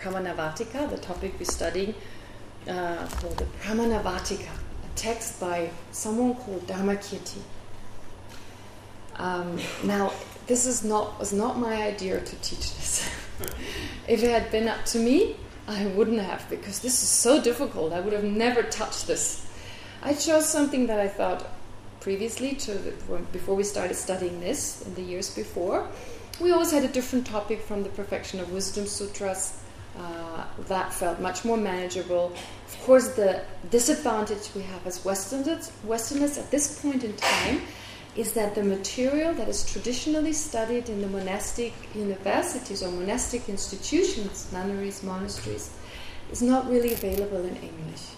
Pramanavarttika, the topic we're studying, uh, called the Pramanavarttika, a text by someone called Dharmakirti. Um, now, this is not was not my idea to teach this. if it had been up to me, I wouldn't have, because this is so difficult. I would have never touched this. I chose something that I thought previously to before we started studying this in the years before. We always had a different topic from the Perfection of Wisdom Sutras. Uh, that felt much more manageable. Of course, the disadvantage we have as Westerners, Westerners at this point in time is that the material that is traditionally studied in the monastic universities or monastic institutions, nunneries, monasteries, is not really available in English.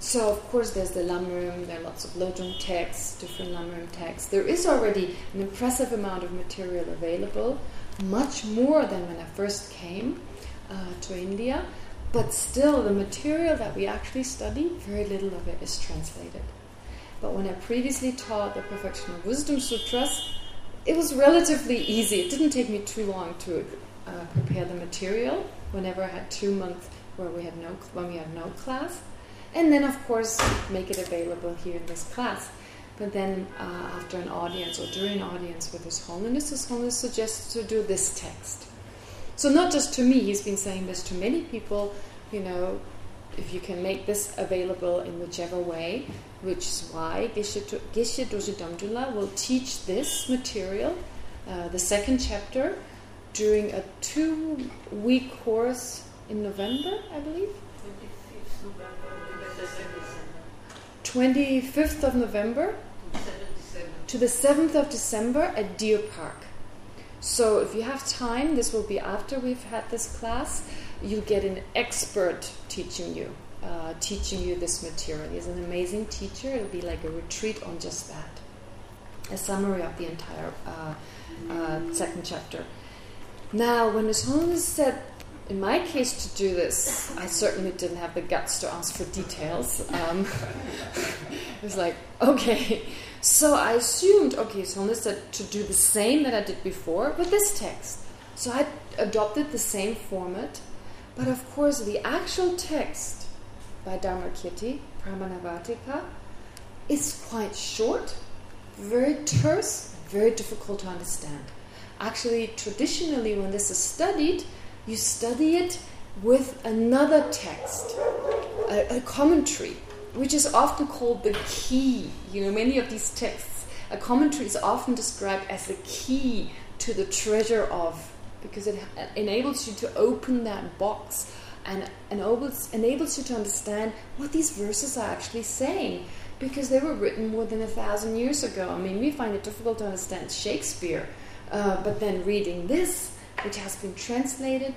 So, of course, there's the Lamrim, there are lots of Lojong texts, different Lamrim texts. There is already an impressive amount of material available, much more than when I first came uh, to India, but still, the material that we actually study, very little of it is translated. But when I previously taught the Perfection of Wisdom Sutras, it was relatively easy. It didn't take me too long to uh, prepare the material. Whenever I had two months where we had no when we had no class, and then of course make it available here in this class. But then uh, after an audience or during an audience with His Holiness, His Holiness suggested to do this text. So not just to me, he's been saying this to many people, you know, if you can make this available in whichever way, which is why Geshe Dorje Damdula will teach this material, uh, the second chapter, during a two-week course in November, I believe. 25th of November to the 7th of December at Deer Park. So if you have time, this will be after we've had this class, you'll get an expert teaching you uh, teaching you this material. He's an amazing teacher. It'll be like a retreat on just that. A summary of the entire uh, uh, second chapter. Now, when Holiness said, in my case, to do this, I certainly didn't have the guts to ask for details. Um, it was like, okay. So I assumed, okay, His Holiness said to do the same that I did before with this text. So I adopted the same format. But of course, the actual text by Dharmakirti, Pramanavarttika, is quite short, very terse, very difficult to understand. Actually, traditionally, when this is studied, you study it with another text, a, a commentary, which is often called the key. You know, many of these texts, a commentary is often described as the key to the treasure of, because it enables you to open that box and enables, enables you to understand what these verses are actually saying because they were written more than a thousand years ago. I mean, we find it difficult to understand Shakespeare, uh, but then reading this, which has been translated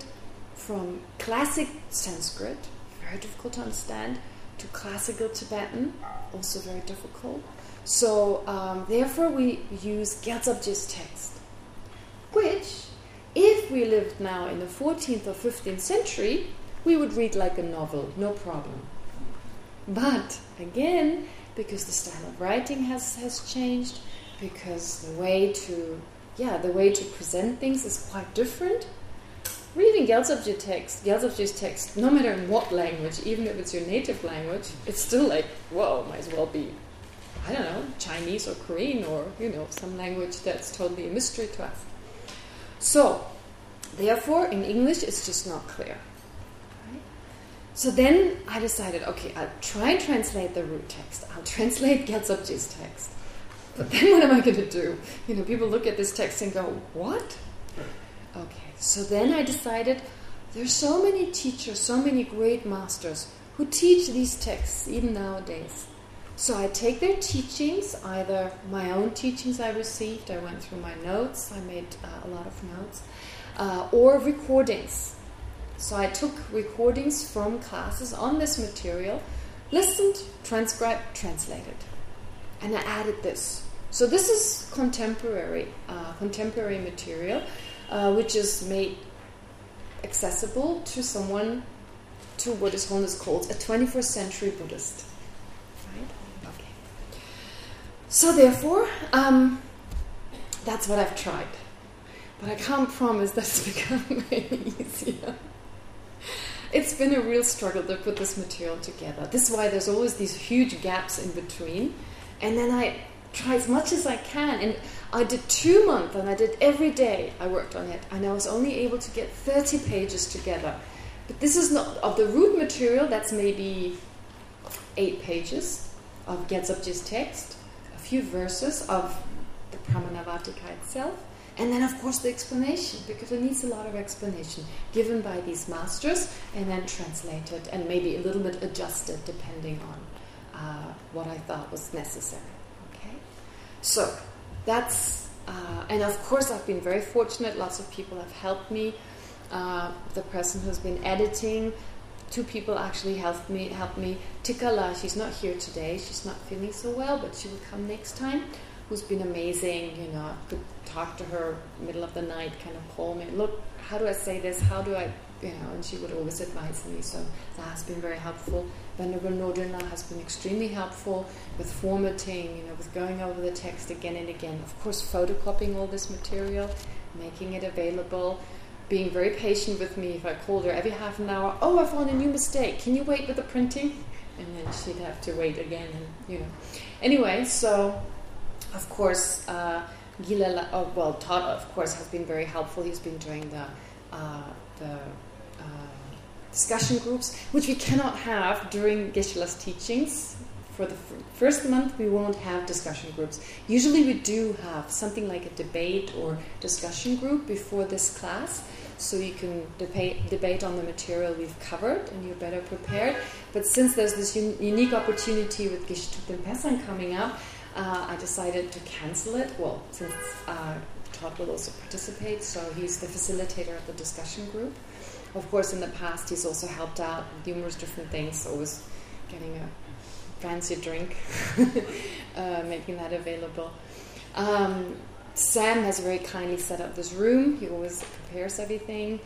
from classic Sanskrit, very difficult to understand, to classical Tibetan, also very difficult. So, um, therefore, we use Gyaltsabje's text, which, if we lived now in the 14th or 15th century, we would read like a novel, no problem. But again, because the style of writing has, has changed, because the way to yeah, the way to present things is quite different. Reading Gyaltsabje text, Gyaltsabje's text, no matter in what language, even if it's your native language, it's still like, whoa, might as well be, I don't know, Chinese or Korean or, you know, some language that's totally a mystery to us. So, therefore, in English, it's just not clear. So then I decided, okay, I'll try and translate the root text. I'll translate Gyaltsabje's text. But then what am I going to do? You know, people look at this text and go, what? Okay, so then I decided there's so many teachers, so many great masters who teach these texts, even nowadays. So I take their teachings, either my own teachings I received, I went through my notes, I made uh, a lot of notes, uh, or recordings so I took recordings from classes on this material, listened, transcribed, translated. And I added this. So this is contemporary, uh, contemporary material, uh, which is made accessible to someone, to what is Holiness called a 21st century Buddhist. Right? Okay. So therefore, um, that's what I've tried. But I can't promise that's become any easier. It's been a real struggle to put this material together. This is why there's always these huge gaps in between. And then I try as much as I can. And I did two months, and I did every day I worked on it. And I was only able to get 30 pages together. But this is not, of the root material, that's maybe eight pages of Gyaltsabje's text, a few verses of the Pramanavarttika itself, and then, of course, the explanation, because it needs a lot of explanation given by these masters and then translated and maybe a little bit adjusted depending on uh, what I thought was necessary. So, that's, uh, and of course, I've been very fortunate. Lots of people have helped me. Uh, the person who's been editing, two people actually helped me. Helped me. Tikala, she's not here today. She's not feeling so well, but she will come next time who's been amazing, you know, could talk to her middle of the night, kind of call me, look, how do I say this? How do I, you know, and she would always advise me. So that has been very helpful. Venerable Nordina has been extremely helpful with formatting, you know, with going over the text again and again. Of course, photocopying all this material, making it available, being very patient with me if I called her every half an hour, oh, I found a new mistake. Can you wait with the printing? And then she'd have to wait again, and, you know. Anyway, so of course, uh, Gila, oh, well, Todd, of course, has been very helpful. He's been doing the, uh, the discussion groups, which we cannot have during Geshe-la's teachings. For the first month, we won't have discussion groups. Usually we do have something like a debate or discussion group before this class, so you can debate, debate on the material we've covered and you're better prepared. But since there's this un unique opportunity with Geshe Thupten Pesang coming up, uh, I decided to cancel it. Well, since uh, Todd will also participate, so he's the facilitator of the discussion group. Of course, in the past, he's also helped out with numerous different things, always getting a fancy drink, uh, making that available. Um, Sam has very kindly set up this room. He always prepares everything.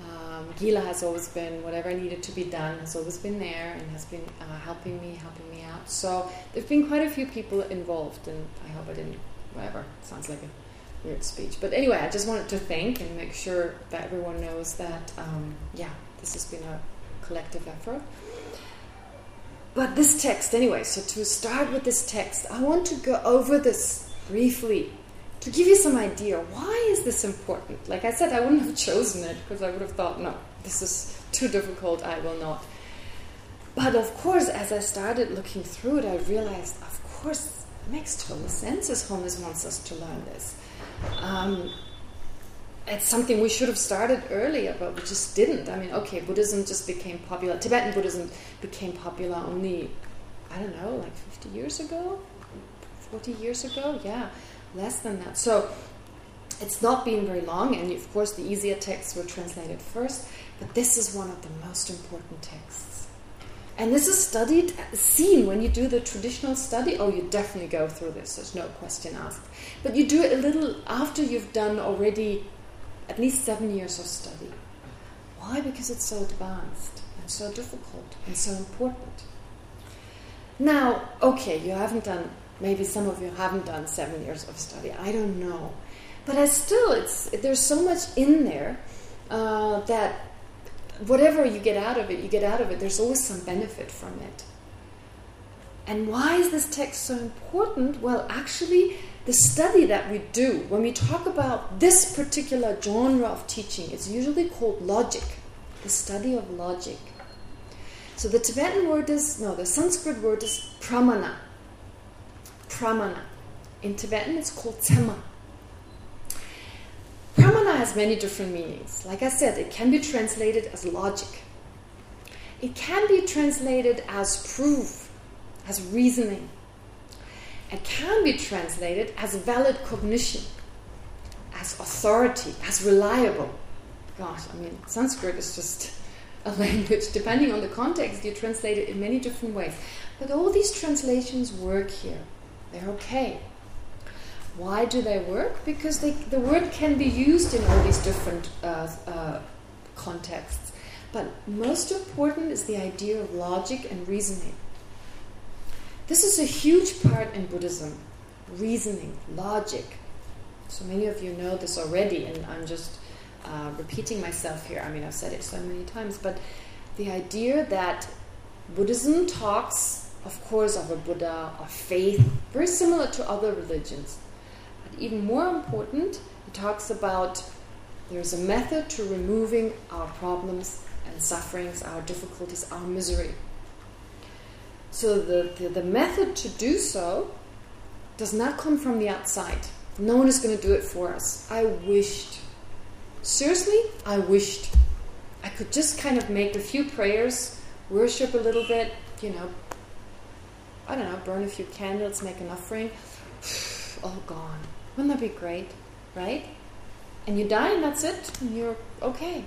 Um, Gila has always been, whatever needed to be done, has always been there and has been uh, helping me, helping me out. So there have been quite a few people involved, and I hope I didn't, whatever, sounds like a weird speech. But anyway, I just wanted to thank and make sure that everyone knows that, um, yeah, this has been a collective effort. But this text, anyway, so to start with this text, I want to go over this briefly to give you some idea, why is this important? Like I said, I wouldn't have chosen it because I would have thought, no, this is too difficult, I will not. But of course, as I started looking through it, I realized, of course, it makes total sense as Holiness wants us to learn this. Um, it's something we should have started earlier, but we just didn't. I mean, okay, Buddhism just became popular. Tibetan Buddhism became popular only, I don't know, like 50 years ago? 40 years ago? Yeah less than that. So it's not been very long, and of course the easier texts were translated first, but this is one of the most important texts. And this is studied, seen when you do the traditional study. Oh, you definitely go through this, there's no question asked. But you do it a little after you've done already at least seven years of study. Why? Because it's so advanced and so difficult and so important. Now, okay, you haven't done Maybe some of you haven't done seven years of study. I don't know. But I still, it's there's so much in there uh, that whatever you get out of it, you get out of it. There's always some benefit from it. And why is this text so important? Well, actually, the study that we do, when we talk about this particular genre of teaching, it's usually called logic, the study of logic. So the Tibetan word is, no, the Sanskrit word is pramana, pramana. In Tibetan, it's called tsema. Pramana has many different meanings. Like I said, it can be translated as logic. It can be translated as proof, as reasoning. It can be translated as valid cognition, as authority, as reliable. Gosh, I mean, Sanskrit is just a language. Depending on the context, you translate it in many different ways. But all these translations work here. They're okay. Why do they work? Because they, the word can be used in all these different uh, uh, contexts. But most important is the idea of logic and reasoning. This is a huge part in Buddhism. Reasoning, logic. So many of you know this already, and I'm just uh, repeating myself here. I mean, I've said it so many times, but the idea that Buddhism talks, of course, of a Buddha, of faith, very similar to other religions. Even more important, it talks about there's a method to removing our problems and sufferings, our difficulties, our misery. So the, the, the method to do so does not come from the outside. No one is going to do it for us. I wished, seriously, I wished I could just kind of make a few prayers, worship a little bit, you know, I don't know, burn a few candles, make an offering. All gone. Wouldn't that be great? Right? And you die and that's it. And you're okay.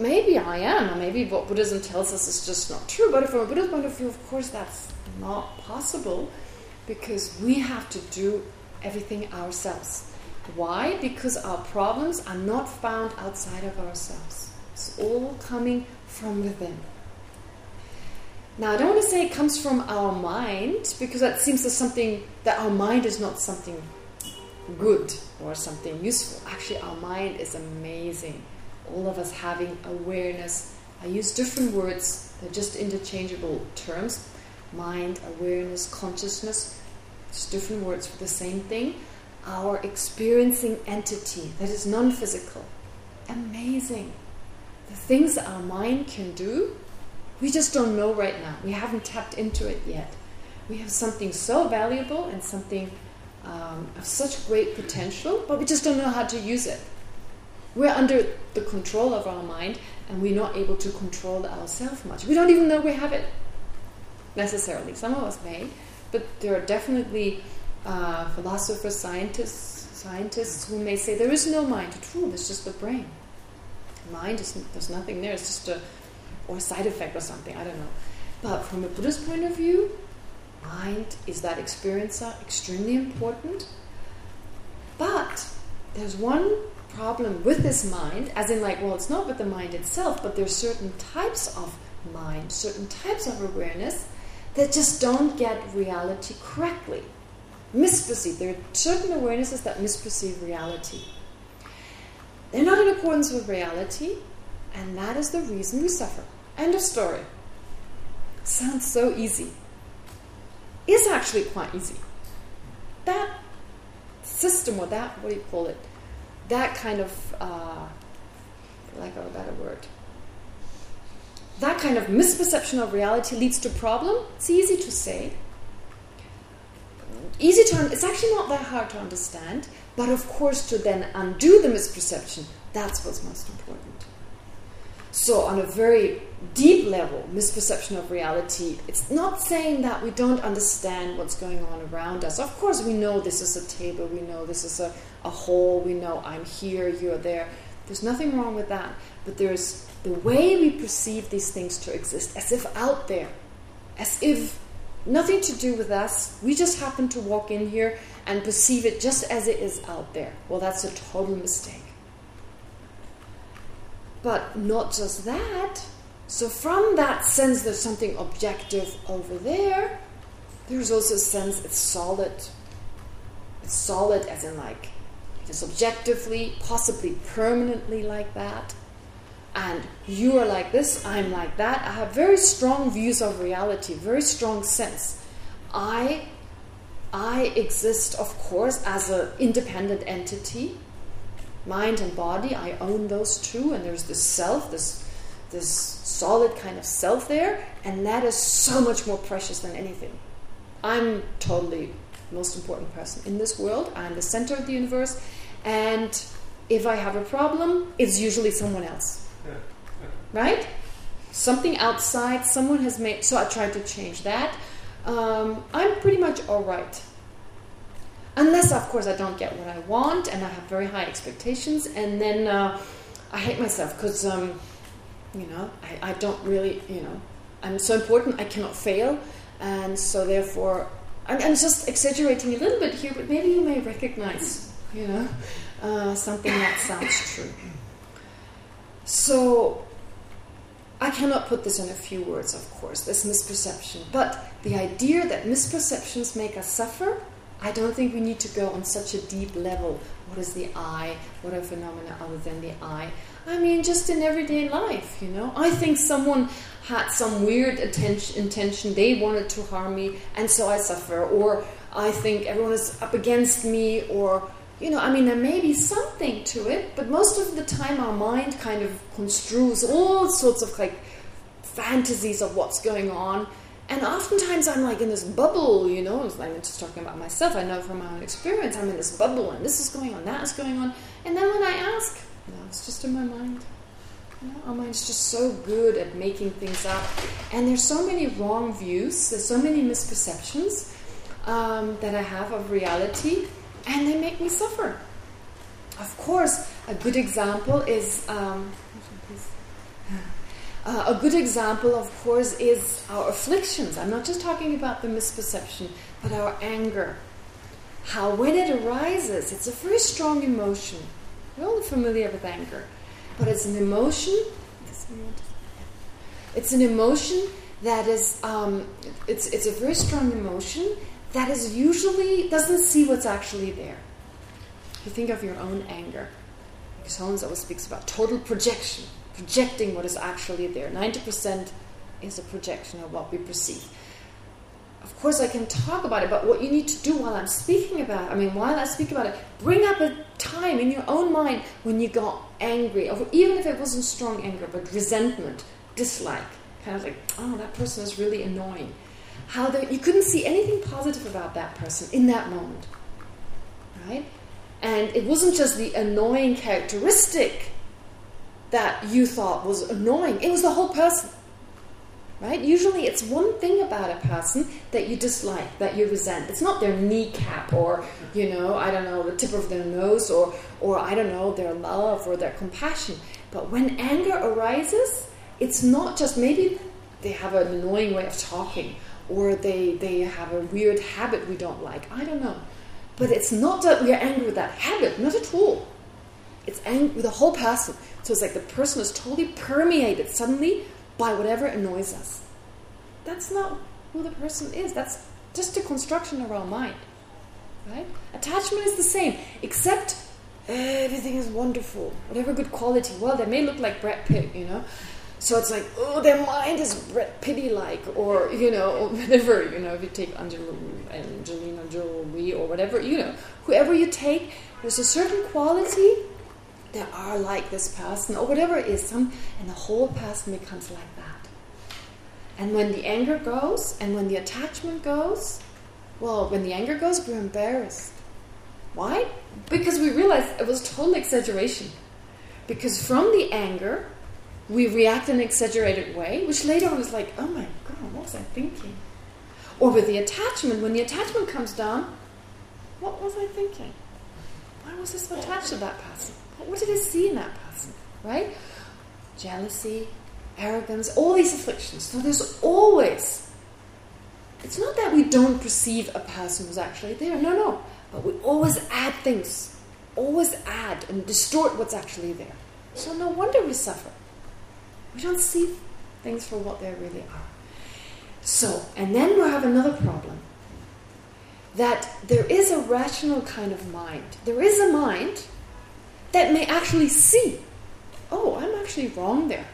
Maybe I am, or maybe what Buddhism tells us is just not true. But from a Buddhist point of view, of course, that's not possible because we have to do everything ourselves. Why? Because our problems are not found outside of ourselves. It's all coming from within. Now, I don't want to say it comes from our mind, because that seems to something that our mind is not something good or something useful. Actually, our mind is amazing. All of us having awareness. I use different words, they're just interchangeable terms. Mind, awareness, consciousness. Just different words for the same thing our experiencing entity that is non-physical. Amazing. The things our mind can do, we just don't know right now. We haven't tapped into it yet. We have something so valuable and something um, of such great potential, but we just don't know how to use it. We're under the control of our mind, and we're not able to control ourselves much. We don't even know we have it, necessarily. Some of us may, but there are definitely uh, philosophers, scientists, scientists who may say there is no mind at all. It's just the brain. Mind is there's nothing there. It's just a or a side effect or something. I don't know. But from a Buddhist point of view, mind is that experiencer extremely important. But there's one problem with this mind, as in like, well, it's not with the mind itself, but there's certain types of mind, certain types of awareness that just don't get reality correctly misperceive. There are certain awarenesses that misperceive reality. They're not in accordance with reality, and that is the reason we suffer. End of story. Sounds so easy. Is actually quite easy. That system, or that, what do you call it? That kind of, uh, lack of a better word, that kind of misperception of reality leads to problem. It's easy to say easy to, it's actually not that hard to understand, but of course to then undo the misperception, that's what's most important. So on a very deep level, misperception of reality, it's not saying that we don't understand what's going on around us. Of course we know this is a table, we know this is a, a hole, we know I'm here, you're there. There's nothing wrong with that. But there's the way we perceive these things to exist, as if out there, as if Nothing to do with us. We just happen to walk in here and perceive it just as it is out there. Well, that's a total mistake. But not just that. So from that sense there's something objective over there, there's also a sense it's solid. It's solid as in like, it is objectively, possibly permanently like that and you are like this, I'm like that. I have very strong views of reality, very strong sense. I, I exist, of course, as an independent entity. Mind and body, I own those two, and there's this self, this this solid kind of self there, and that is so much more precious than anything. I'm totally most important person in this world. I'm the center of the universe, and if I have a problem, it's usually someone else right? Something outside, someone has made, so I tried to change that. Um, I'm pretty much all right. Unless, of course, I don't get what I want and I have very high expectations, and then uh, I hate myself because, um, you know, I, I don't really, you know, I'm so important, I cannot fail, and so therefore, I'm, I'm just exaggerating a little bit here, but maybe you may recognize, you know, uh, something that sounds true. So I cannot put this in a few words, of course, this misperception. But the idea that misperceptions make us suffer, I don't think we need to go on such a deep level. What is the I? What are phenomena other than the I? I mean, just in everyday life, you know. I think someone had some weird attention, intention, they wanted to harm me, and so I suffer. Or I think everyone is up against me, or, you know, I mean, there may be something to it, but most of the time our mind kind of construes all sorts of, like, fantasies of what's going on, and oftentimes I'm like in this bubble, you know, I'm just talking about myself, I know from my own experience, I'm in this bubble, and this is going on, that is going on, and then when I ask, no, it's just in my mind. You know, our mind's just so good at making things up. And there's so many wrong views, there's so many misperceptions um, that I have of reality, and they make me suffer. Of course, a good example is... Um, uh, a good example, of course, is our afflictions. I'm not just talking about the misperception, but our anger. How when it arises, it's a very strong emotion. We're all familiar with anger. But it's an emotion. It's an emotion that is, um, it's, it's a very strong emotion that is usually, doesn't see what's actually there. You think of your own anger. Because Holiness always speaks about total projection, projecting what is actually there. 90% is a projection of what we perceive of course I can talk about it, but what you need to do while I'm speaking about I mean, while I speak about it, bring up a time in your own mind when you got angry, or even if it wasn't strong anger, but resentment, dislike, kind of like, oh, that person is really annoying. How you couldn't see anything positive about that person in that moment, right? And it wasn't just the annoying characteristic that you thought was annoying, it was the whole person right? Usually it's one thing about a person that you dislike, that you resent. It's not their kneecap or, you know, I don't know, the tip of their nose or, or I don't know, their love or their compassion. But when anger arises, it's not just maybe they have an annoying way of talking or they, they have a weird habit we don't like. I don't know. But it's not that we're angry with that habit, not at all. It's angry with the whole person. So it's like the person is totally permeated suddenly by whatever annoys us. That's not who the person is. That's just a construction of our mind. Right? Attachment is the same, except everything is wonderful. Whatever good quality. Well, they may look like Brad Pitt, you know. So it's like, oh, their mind is Brad Pitty-like, or, you know, whatever, you know, if you take Angelina Jolie or whatever, you know, whoever you take, there's a certain quality that are like this person, or whatever it is, some, and the whole person becomes like that. And when the anger goes, and when the attachment goes, well, when the anger goes, we're embarrassed. Why? Because we realize it was total exaggeration. Because from the anger, we react in an exaggerated way, which later on is like, oh my God, what was I thinking? Or with the attachment, when the attachment comes down, what was I thinking? Why was I so attached to that person? What did I see in that person? Right? Jealousy, arrogance, all these afflictions. So there's always... It's not that we don't perceive a person who's actually there. No, no. But we always add things. Always add and distort what's actually there. So no wonder we suffer. We don't see things for what they really are. So, and then we have another problem. That there is a rational kind of mind. There is a mind that may actually see, oh, I'm actually wrong there.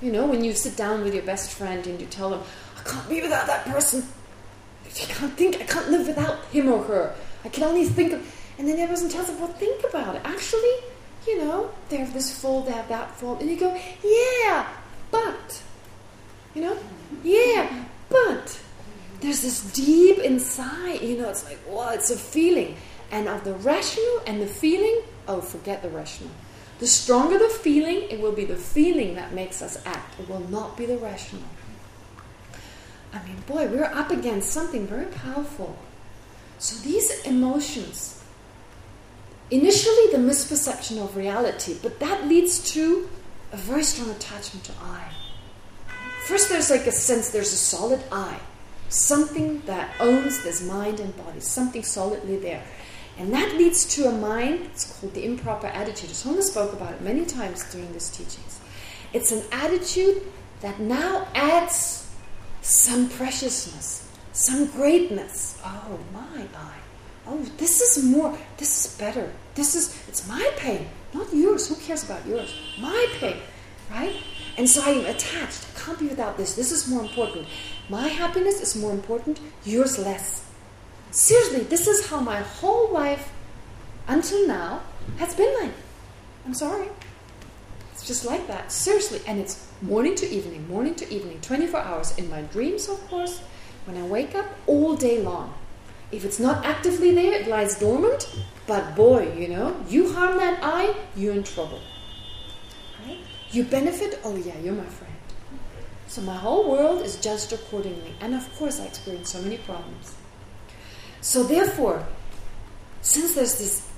You know, when you sit down with your best friend and you tell them, I can't be without that person. I can't think, I can't live without him or her. I can only think of... And then the person tells them, well, think about it. Actually, you know, they have this fault, they have that fault. And you go, yeah, but... You know? Yeah, but... There's this deep inside, you know, it's like, well, it's a feeling. And of the rational and the feeling, oh, forget the rational. The stronger the feeling, it will be the feeling that makes us act. It will not be the rational. I mean, boy, we're up against something very powerful. So these emotions, initially the misperception of reality, but that leads to a very strong attachment to I. First there's like a sense, there's a solid I. Something that owns this mind and body, something solidly there. And that leads to a mind, it's called the improper attitude. Sona spoke about it many times during these teachings. It's an attitude that now adds some preciousness, some greatness. Oh, my eye. Oh, this is more, this is better. This is, it's my pain. Not yours. Who cares about yours? My pain, right? And so I am attached. I can't be without this. This is more important. My happiness is more important. Yours less. Seriously, this is how my whole life until now has been like. I'm sorry. It's just like that. Seriously. And it's morning to evening, morning to evening, 24 hours. In my dreams, of course. When I wake up, all day long. If it's not actively there, it lies dormant. But boy, you know, you harm that I, you're in trouble. Right? You benefit, oh yeah, you're my friend. So my whole world is judged accordingly. And of course I experience so many problems. So therefore, since there's this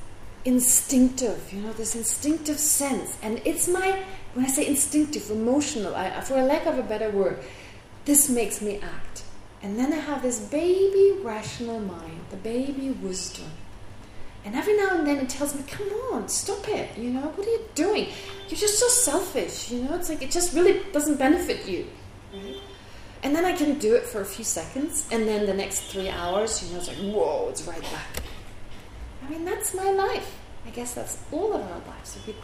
instinctive, you know, this instinctive sense, and it's my, when I say instinctive, emotional, I, for a lack of a better word, this makes me act. And then I have this baby rational mind, the baby wisdom. And every now and then it tells me, come on, stop it, you know, what are you doing? You're just so selfish, you know, it's like it just really doesn't benefit you. And then I can do it for a few seconds, and then the next three hours, you know, it's like, whoa, it's right back. I mean, that's my life. I guess that's all of our lives, if we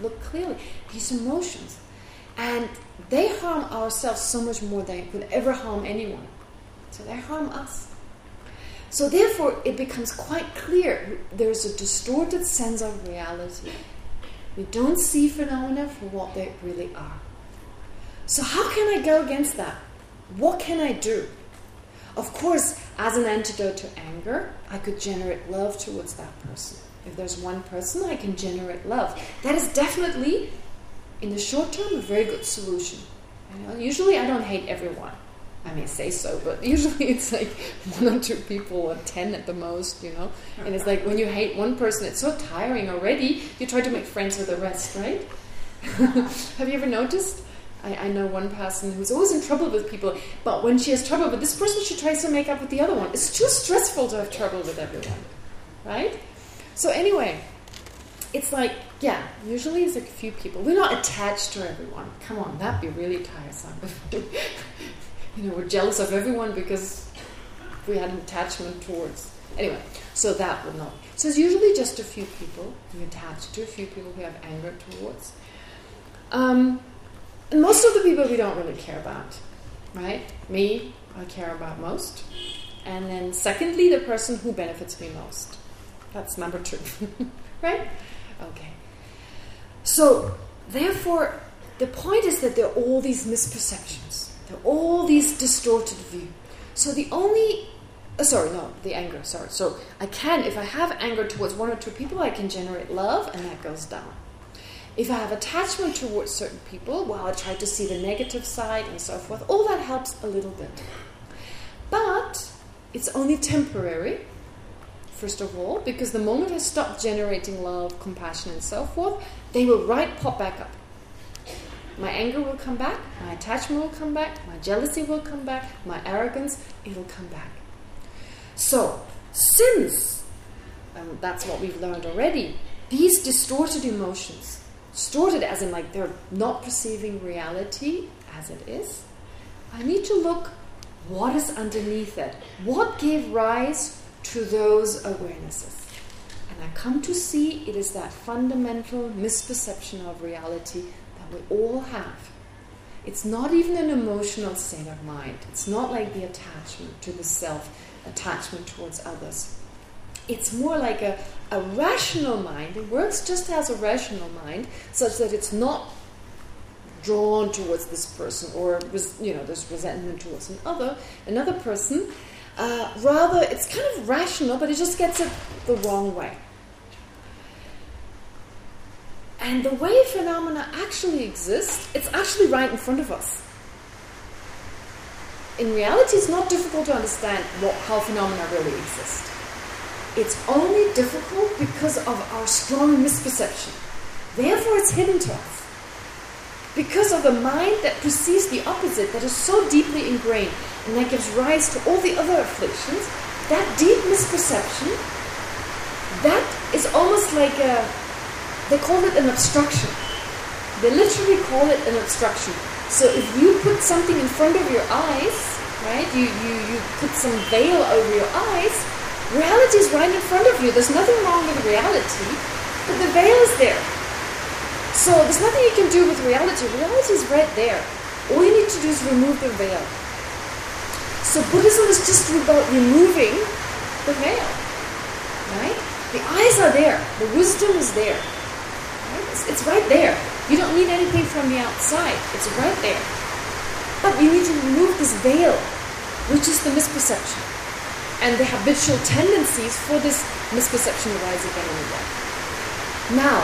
look clearly. These emotions. And they harm ourselves so much more than could ever harm anyone. So they harm us. So therefore, it becomes quite clear there's a distorted sense of reality. We don't see phenomena for what they really are. So how can I go against that? What can I do? Of course, as an antidote to anger, I could generate love towards that person. If there's one person, I can generate love. That is definitely, in the short term, a very good solution. You know, usually I don't hate everyone. I may say so, but usually it's like one or two people or ten at the most, you know. And it's like when you hate one person, it's so tiring already. You try to make friends with the rest, right? Have you ever noticed? I, I, know one person who's always in trouble with people, but when she has trouble with this person, she tries to make up with the other one. It's too stressful to have trouble with everyone, right? So anyway, it's like, yeah, usually it's like a few people. We're not attached to everyone. Come on, that'd be really tiresome. you know, we're jealous of everyone because we had an attachment towards. Anyway, so that would not. So it's usually just a few people we're attached to, a few people we have anger towards. Um, and most of the people we don't really care about, right? Me, I care about most. And then secondly, the person who benefits me most. That's number two, right? Okay. So, therefore, the point is that there are all these misperceptions There are all these distorted views. So the only, uh, sorry, no, the anger, sorry. So I can, if I have anger towards one or two people, I can generate love and that goes down. If I have attachment towards certain people, well, I try to see the negative side and so forth. All that helps a little bit. But it's only temporary, first of all, because the moment I stop generating love, compassion, and so forth, they will right pop back up. My anger will come back, my attachment will come back, my jealousy will come back, my arrogance, it'll come back. So, since, and that's what we've learned already, these distorted emotions, distorted as in like they're not perceiving reality as it is, I need to look what is underneath it. What gave rise to those awarenesses? And I come to see it is that fundamental misperception of reality that we all have. It's not even an emotional state of mind. It's not like the attachment to the self, attachment towards others. It's more like a, a rational mind. It works just as a rational mind, such that it's not drawn towards this person or you know there's resentment towards another another person. Uh, rather, it's kind of rational, but it just gets it the wrong way. And the way phenomena actually exist, it's actually right in front of us. In reality, it's not difficult to understand what, how phenomena really exist. It's only difficult because of our strong misperception. Therefore, it's hidden to us. Because of the mind that perceives the opposite, that is so deeply ingrained, and that gives rise to all the other afflictions, that deep misperception, that is almost like a they call it an obstruction. They literally call it an obstruction. So if you put something in front of your eyes, right, you, you, you put some veil over your eyes, reality is right in front of you. There's nothing wrong with reality, but the veil is there. So there's nothing you can do with reality. Reality is right there. All you need to do is remove the veil. So Buddhism is just about removing the veil. Right? The eyes are there. The wisdom is there. Right? It's, it's right there. You don't need anything from the outside. It's right there. But you need to remove this veil, which is the misperception. And the habitual tendencies for this misperception arise again and again. Now,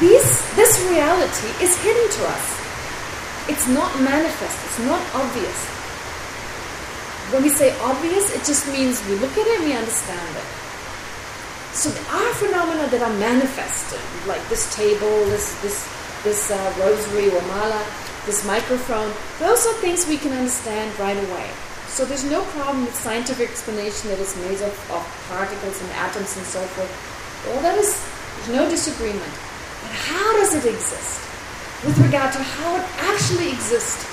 this, this reality is hidden to us. It's not manifest. It's not obvious. When we say obvious, it just means we look at it and we understand it. So there are phenomena that are manifested, like this table, this this this uh, rosary or mala, this microphone. Those are things we can understand right away. So there's no problem with scientific explanation that it's made of, of particles and atoms and so forth. All that is, there's no disagreement. But how does it exist? With regard to how it actually exists,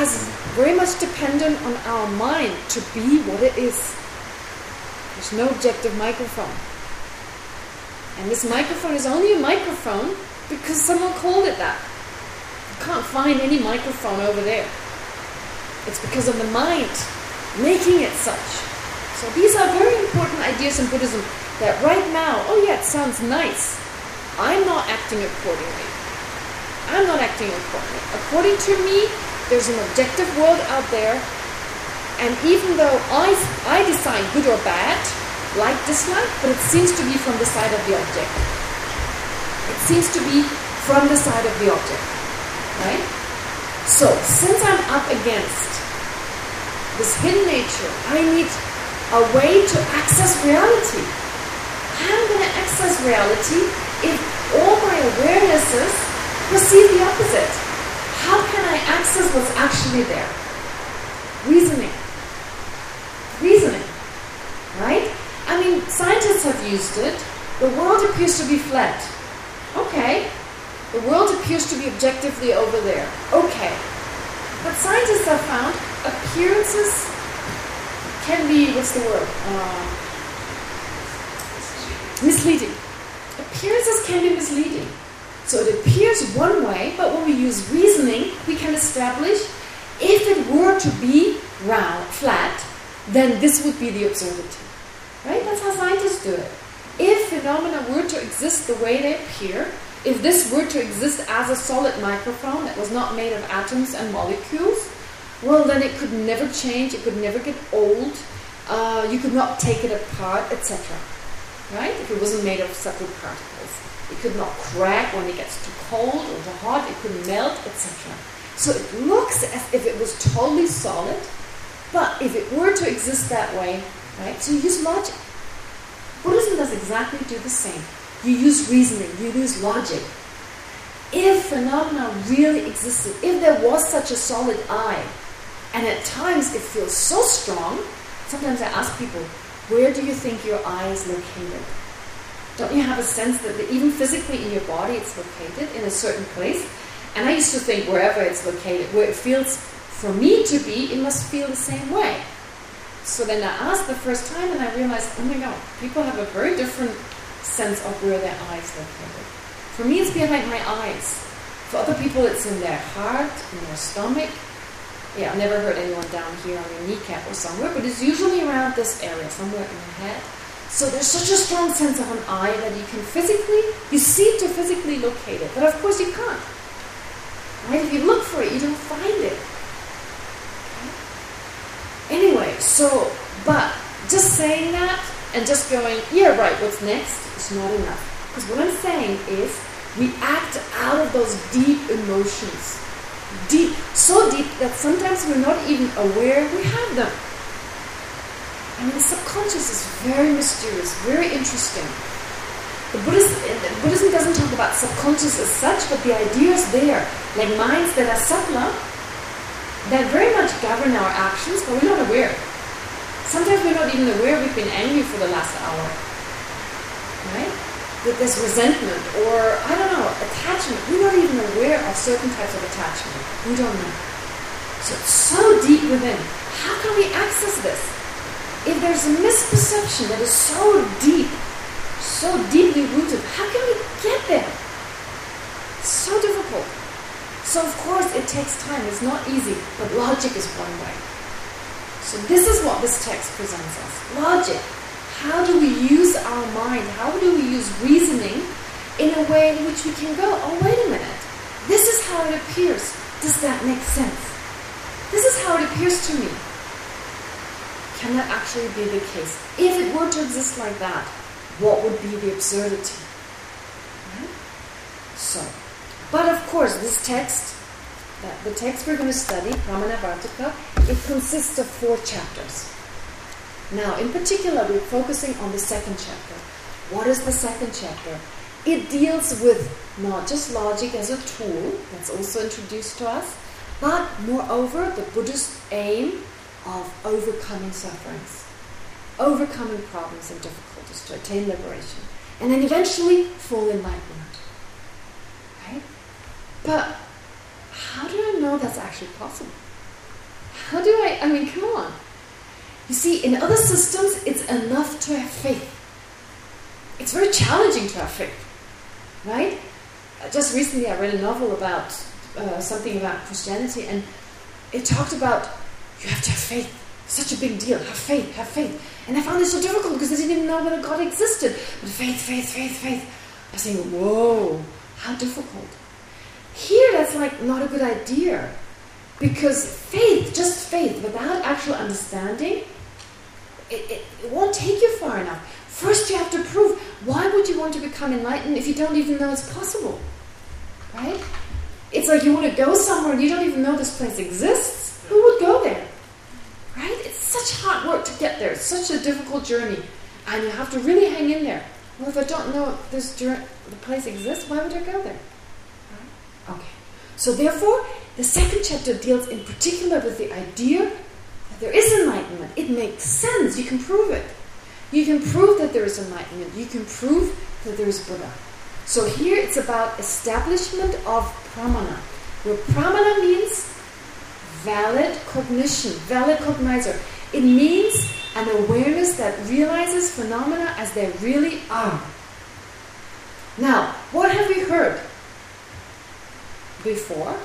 as very much dependent on our mind to be what it is. There's no objective microphone. And this microphone is only a microphone because someone called it that. You can't find any microphone over there. It's because of the mind making it such. So these are very important ideas in Buddhism that right now, oh yeah, it sounds nice, I'm not acting accordingly. I'm not acting accordingly. According to me, there's an objective world out there, and even though I, I decide good or bad, like, dislike, but it seems to be from the side of the object. It seems to be from the side of the object. Right? So, since I'm up against this hidden nature, I need a way to access reality. How am I going to access reality if all my awarenesses perceive the opposite. How can I access what's actually there? Reasoning. Reasoning. Right? I mean, scientists have used it. The world appears to be flat. Okay. The world appears to be objectively over there. Okay. But scientists have found appearances can be, what's the word? Uh, misleading appearances can be misleading. So it appears one way, but when we use reasoning, we can establish if it were to be round, flat, then this would be the absurdity. Right? That's how scientists do it. If phenomena were to exist the way they appear, if this were to exist as a solid microphone that was not made of atoms and molecules, well, then it could never change, it could never get old, uh, you could not take it apart, etc right? If it wasn't made of separate particles. It could not crack when it gets too cold or too hot, it could melt, etc. So it looks as if it was totally solid, but if it were to exist that way, right? So you use logic. Buddhism does exactly do the same. You use reasoning, you use logic. If phenomena really existed, if there was such a solid I, and at times it feels so strong, sometimes I ask people, where do you think your I is located? Don't you have a sense that even physically in your body it's located in a certain place? And I used to think wherever it's located, where it feels for me to be, it must feel the same way. So then I asked the first time and I realized, oh my god, people have a very different sense of where their eyes located. For me, it's behind my eyes. For other people, it's in their heart, in their stomach, yeah, I've never heard anyone down here on your kneecap or somewhere, but it's usually around this area, somewhere in the head. So there's such a strong sense of an I that you can physically, you seem to physically locate it, but of course you can't. Right? If you look for it, you don't find it. Okay? Anyway, so, but just saying that and just going, yeah, right, what's next is not enough. Because what I'm saying is, we act out of those deep emotions deep, so deep that sometimes we're not even aware we have them. I mean, the subconscious is very mysterious, very interesting. The Buddhist, eh, Buddhism doesn't talk about subconscious as such, but the idea is there, like minds that are subtler, that very much govern our actions, but we're not aware. Sometimes we're not even aware we've been angry for the last hour. Right? that there's resentment or, I don't know, attachment. We're not even aware of certain types of attachment. We don't know. So it's so deep within. How can we access this? If there's a misperception that is so deep, so deeply rooted, how can we get there? It's so difficult. So of course it takes time. It's not easy, but logic is one way. So this is what this text presents us. Logic. How do we use our mind? How do we use reasoning in a way in which we can go, oh, wait a minute. This is how it appears. Does that make sense? This is how it appears to me. Can that actually be the case? If it were to exist like that, what would be the absurdity? Right? So, but of course, this text, the text we're going to study, Pramanavarttika, it consists of four chapters. Now, in particular, we're focusing on the second chapter. What is the second chapter? It deals with not just logic as a tool, that's also introduced to us, but moreover, the Buddhist aim of overcoming sufferings, overcoming problems and difficulties to attain liberation, and then eventually full enlightenment. Right? But how do I know that's actually possible? How do I, I mean, come on. You see, in other systems, it's enough to have faith. It's very challenging to have faith right? Just recently I read a novel about uh, something about Christianity and it talked about you have to have faith. Such a big deal. Have faith, have faith. And I found it so difficult because I didn't even know whether God existed. But faith, faith, faith, faith. I was saying, whoa, how difficult. Here, that's like not a good idea. Because faith, just faith, without actual understanding, it, it, it won't take you far enough. First, you have to prove why would you want to become enlightened if you don't even know it's possible? Right? It's like you want to go somewhere and you don't even know this place exists. Who would go there? Right? It's such hard work to get there. It's such a difficult journey. And you have to really hang in there. Well, if I don't know this the place exists, why would I go there? Okay. So therefore, the second chapter deals in particular with the idea that there is enlightenment. It makes sense. You can prove it. You can prove that there is enlightenment. You can prove that there is Buddha. So here it's about establishment of pramana. Where pramana means valid cognition, valid cognizer. It means an awareness that realizes phenomena as they really are. Now, what have we heard before?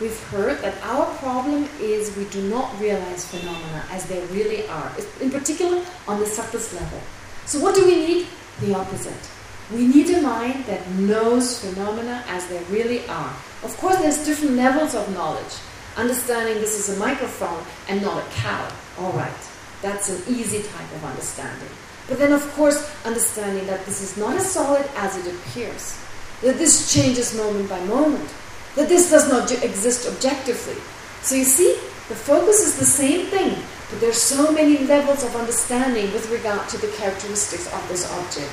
we've heard that our problem is we do not realize phenomena as they really are, in particular on the surface level. So what do we need? The opposite. We need a mind that knows phenomena as they really are. Of course, there's different levels of knowledge. Understanding this is a microphone and not a cow. All right, that's an easy type of understanding. But then, of course, understanding that this is not as solid as it appears. That this changes moment by moment that this does not exist objectively. So you see, the focus is the same thing, but there are so many levels of understanding with regard to the characteristics of this object.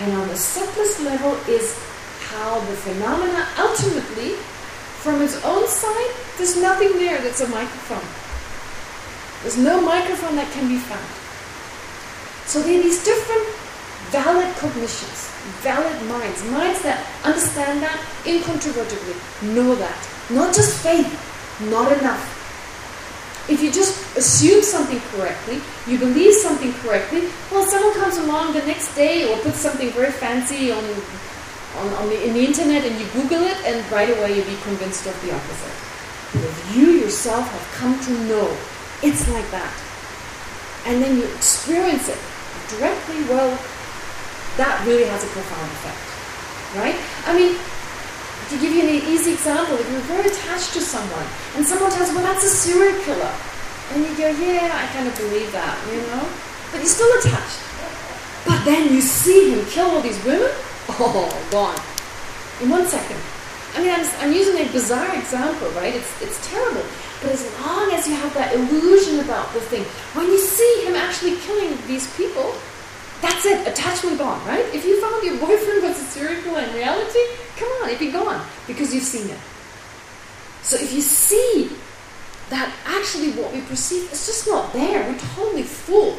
And on the simplest level is how the phenomena ultimately, from its own side, there's nothing there that's a microphone. There's no microphone that can be found. So there are these different valid cognitions, valid minds, minds that understand that incontrovertibly, know that. Not just faith, not enough. If you just assume something correctly, you believe something correctly, well, someone comes along the next day or puts something very fancy on, on, on the, in the internet and you Google it and right away you'll be convinced of the opposite. If you yourself have come to know it's like that, and then you experience it directly, well, that really has a profound effect. Right? I mean, to give you an easy example, if you're very attached to someone, and someone tells you, well, that's a serial killer. And you go, yeah, I kind of believe that, you know? But you're still attached. But then you see him kill all these women, oh, gone. In one second. I mean, I'm, I'm using a bizarre example, right? It's, it's terrible. But as long as you have that illusion about the thing, when you see him actually killing these people, that's it. Attachment gone, right? If you found your boyfriend was a serial killer in reality, come on, it'd be gone because you've seen it. So if you see that actually what we perceive is just not there, we're totally fooled.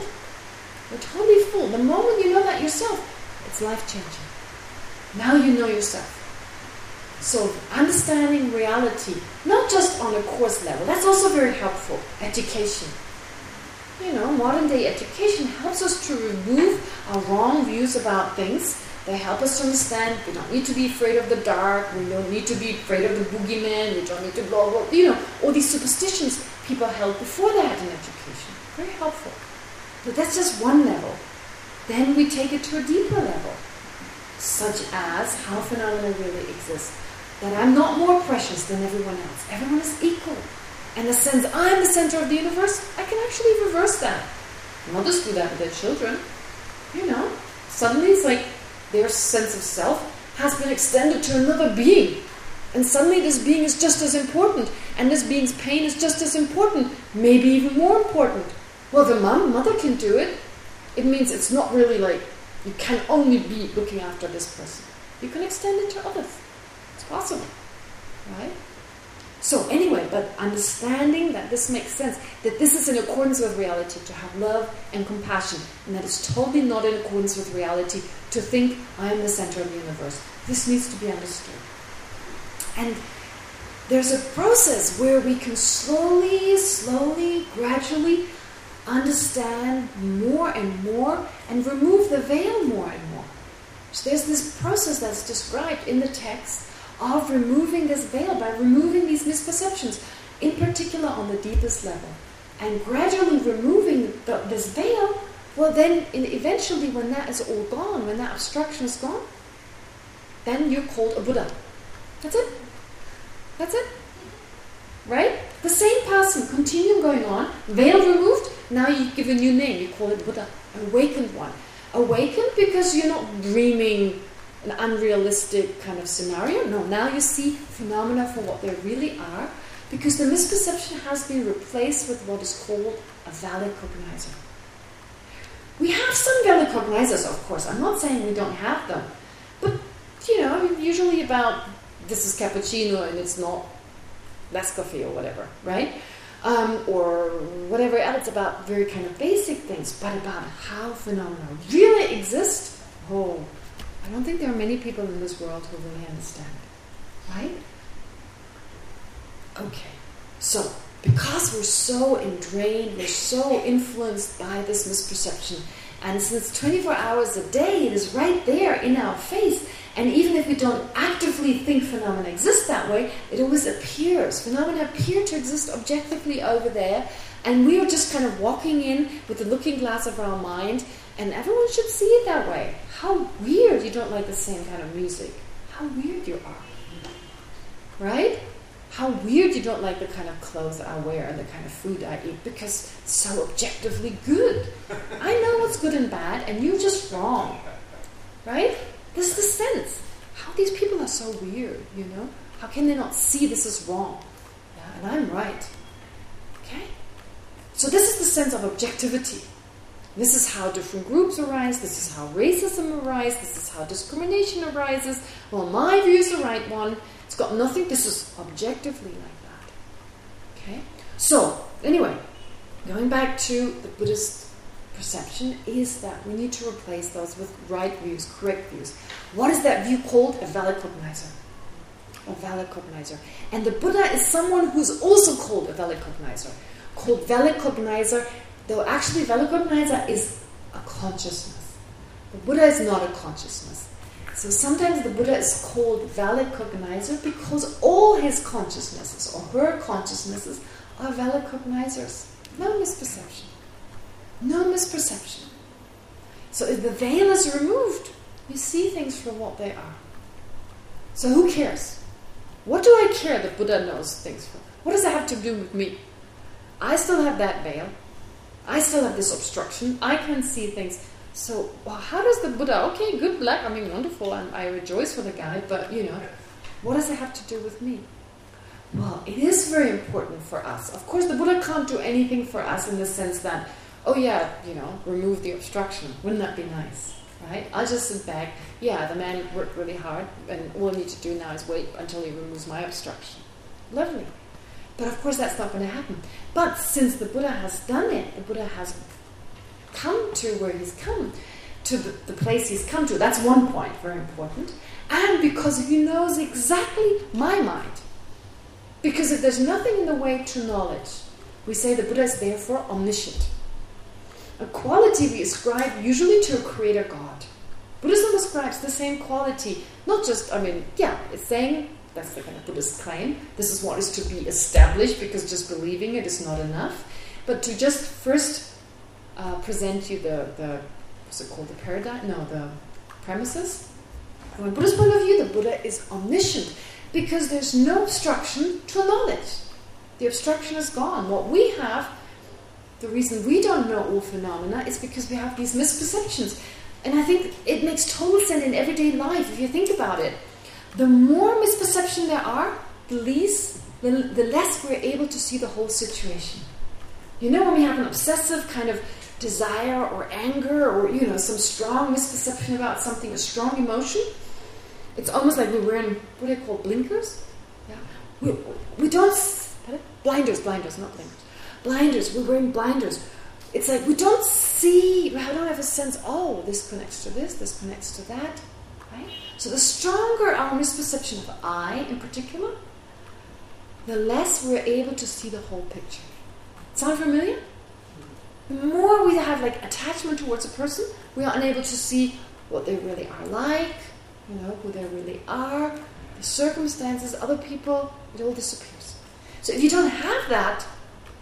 We're totally fooled. The moment you know that yourself, it's life changing. Now you know yourself. So understanding reality, not just on a coarse level, that's also very helpful. Education you know, modern day education helps us to remove our wrong views about things They help us to understand we don't need to be afraid of the dark, we don't need to be afraid of the boogeyman, we don't need to blah, blah, you know, all these superstitions people held before they had an education. Very helpful. But that's just one level. Then we take it to a deeper level, such as how phenomena really exist. That I'm not more precious than everyone else. Everyone is equal. And the sense I'm the center of the universe, I can actually reverse that. Mothers do that with their children. You know, suddenly it's like their sense of self has been extended to another being. And suddenly this being is just as important. And this being's pain is just as important. Maybe even more important. Well, the mom, mother can do it. It means it's not really like you can only be looking after this person. You can extend it to others. It's possible. Right? So anyway, but understanding that this makes sense, that this is in accordance with reality, to have love and compassion, and that it's totally not in accordance with reality to think I am the center of the universe. This needs to be understood. And there's a process where we can slowly, slowly, gradually understand more and more and remove the veil more and more. So there's this process that's described in the text of removing this veil, by removing these misperceptions, in particular on the deepest level. And gradually removing the, this veil, well then eventually when that is all gone, when that obstruction is gone, then you're called a Buddha. That's it. That's it. Right? The same person, continue going on, veil removed, now you give a new name, you call it Buddha, awakened one. Awakened because you're not dreaming an unrealistic kind of scenario. No, now you see phenomena for what they really are because the misperception has been replaced with what is called a valid cognizer. We have some valid cognizers, of course. I'm not saying we don't have them. But, you know, usually about this is cappuccino and it's not Nescafe or whatever, right? Um, or whatever else about very kind of basic things, but about how phenomena really exist, oh, I don't think there are many people in this world who really understand. Right? Okay. So, because we're so ingrained, we're so influenced by this misperception, and since 24 hours a day, it is right there in our face, and even if we don't actively think phenomena exist that way, it always appears. Phenomena appear to exist objectively over there, and we are just kind of walking in with the looking glass of our mind, and everyone should see it that way. How weird you don't like the same kind of music. How weird you are. Right? How weird you don't like the kind of clothes I wear and the kind of food I eat because it's so objectively good. I know what's good and bad, and you're just wrong. Right? This is the sense. How these people are so weird, you know? How can they not see this is wrong? Yeah, and I'm right. Okay? So this is the sense of objectivity. This is how different groups arise. This is how racism arises. This is how discrimination arises. Well, my view is the right one. It's got nothing. This is objectively like that. Okay? So, anyway, going back to the Buddhist perception is that we need to replace those with right views, correct views. What is that view called? A valid cognizer. A valid cognizer. And the Buddha is someone who's also called a valid cognizer. Called valid cognizer Though actually valid cognizer is a consciousness. The Buddha is not a consciousness. So sometimes the Buddha is called valid cognizer because all his consciousnesses or her consciousnesses are valid cognizers. No misperception. No misperception. So if the veil is removed, you see things for what they are. So who cares? What do I care that Buddha knows things for? What does that have to do with me? I still have that veil. I still have this obstruction. I can't see things. So well, how does the Buddha, okay, good luck, I mean, wonderful, and I rejoice for the guy, but, you know, what does it have to do with me? Well, it is very important for us. Of course, the Buddha can't do anything for us in the sense that, oh yeah, you know, remove the obstruction. Wouldn't that be nice? Right? I'll just sit back. Yeah, the man worked really hard, and all I need to do now is wait until he removes my obstruction. Lovely. But of course, that's not going to happen. But since the Buddha has done it, the Buddha has come to where he's come, to the, the place he's come to. That's one point, very important. And because he knows exactly my mind. Because if there's nothing in the way to knowledge, we say the Buddha is therefore omniscient. A quality we ascribe usually to a creator God. Buddhism ascribes the same quality. Not just, I mean, yeah, it's saying, that's the kind of Buddhist claim, this is what is to be established because just believing it is not enough. But to just first uh, present you the, the, what's it called, the paradigm? No, the premises. From a Buddhist point of view, the Buddha is omniscient because there's no obstruction to knowledge. The obstruction is gone. What we have, the reason we don't know all phenomena is because we have these misperceptions. And I think it makes total sense in everyday life if you think about it. The more misperception there are, the the, the less we're able to see the whole situation. You know when we have an obsessive kind of desire or anger or, you know, some strong misperception about something, a strong emotion, it's almost like we're wearing, what do they call, blinkers? Yeah. We, we don't, blinders, blinders, not blinkers. Blinders, we're wearing blinders. It's like we don't see, we don't have a sense, oh, this connects to this, this connects to that, right? So the stronger our misperception of I in particular, the less we're able to see the whole picture. Sound familiar? The more we have like attachment towards a person, we are unable to see what they really are like, you know, who they really are, the circumstances, other people, it all disappears. So if you don't have that,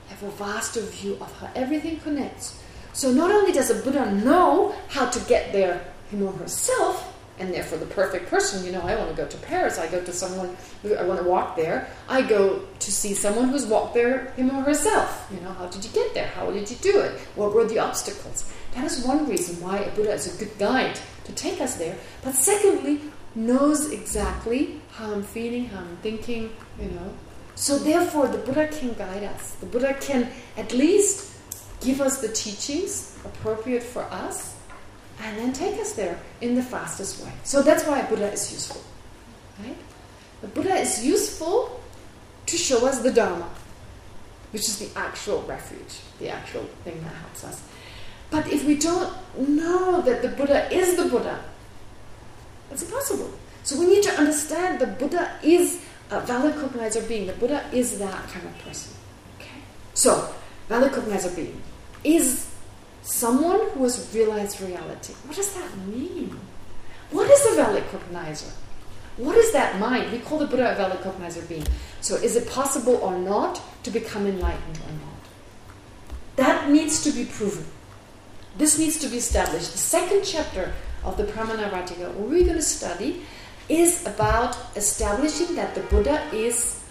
you have a vaster view of how everything connects. So not only does a Buddha know how to get there him or herself, and therefore the perfect person, you know, I want to go to Paris, I go to someone, who, I want to walk there, I go to see someone who's walked there him or herself. You know, how did you get there? How did you do it? What were the obstacles? That is one reason why a Buddha is a good guide to take us there. But secondly, knows exactly how I'm feeling, how I'm thinking, you know. So therefore, the Buddha can guide us. The Buddha can at least give us the teachings appropriate for us and then take us there in the fastest way. So that's why Buddha is useful. Right? The Buddha is useful to show us the Dharma, which is the actual refuge, the actual thing that helps us. But if we don't know that the Buddha is the Buddha, it's impossible. So we need to understand the Buddha is a valid cognizer being. The Buddha is that kind of person. Okay. So, valid cognizer being is someone who has realized reality. What does that mean? What is a valid cognizer? What is that mind? We call the Buddha a valid cognizer being. So is it possible or not to become enlightened or not? That needs to be proven. This needs to be established. The second chapter of the Pramanavarttika, what we're going to study, is about establishing that the Buddha is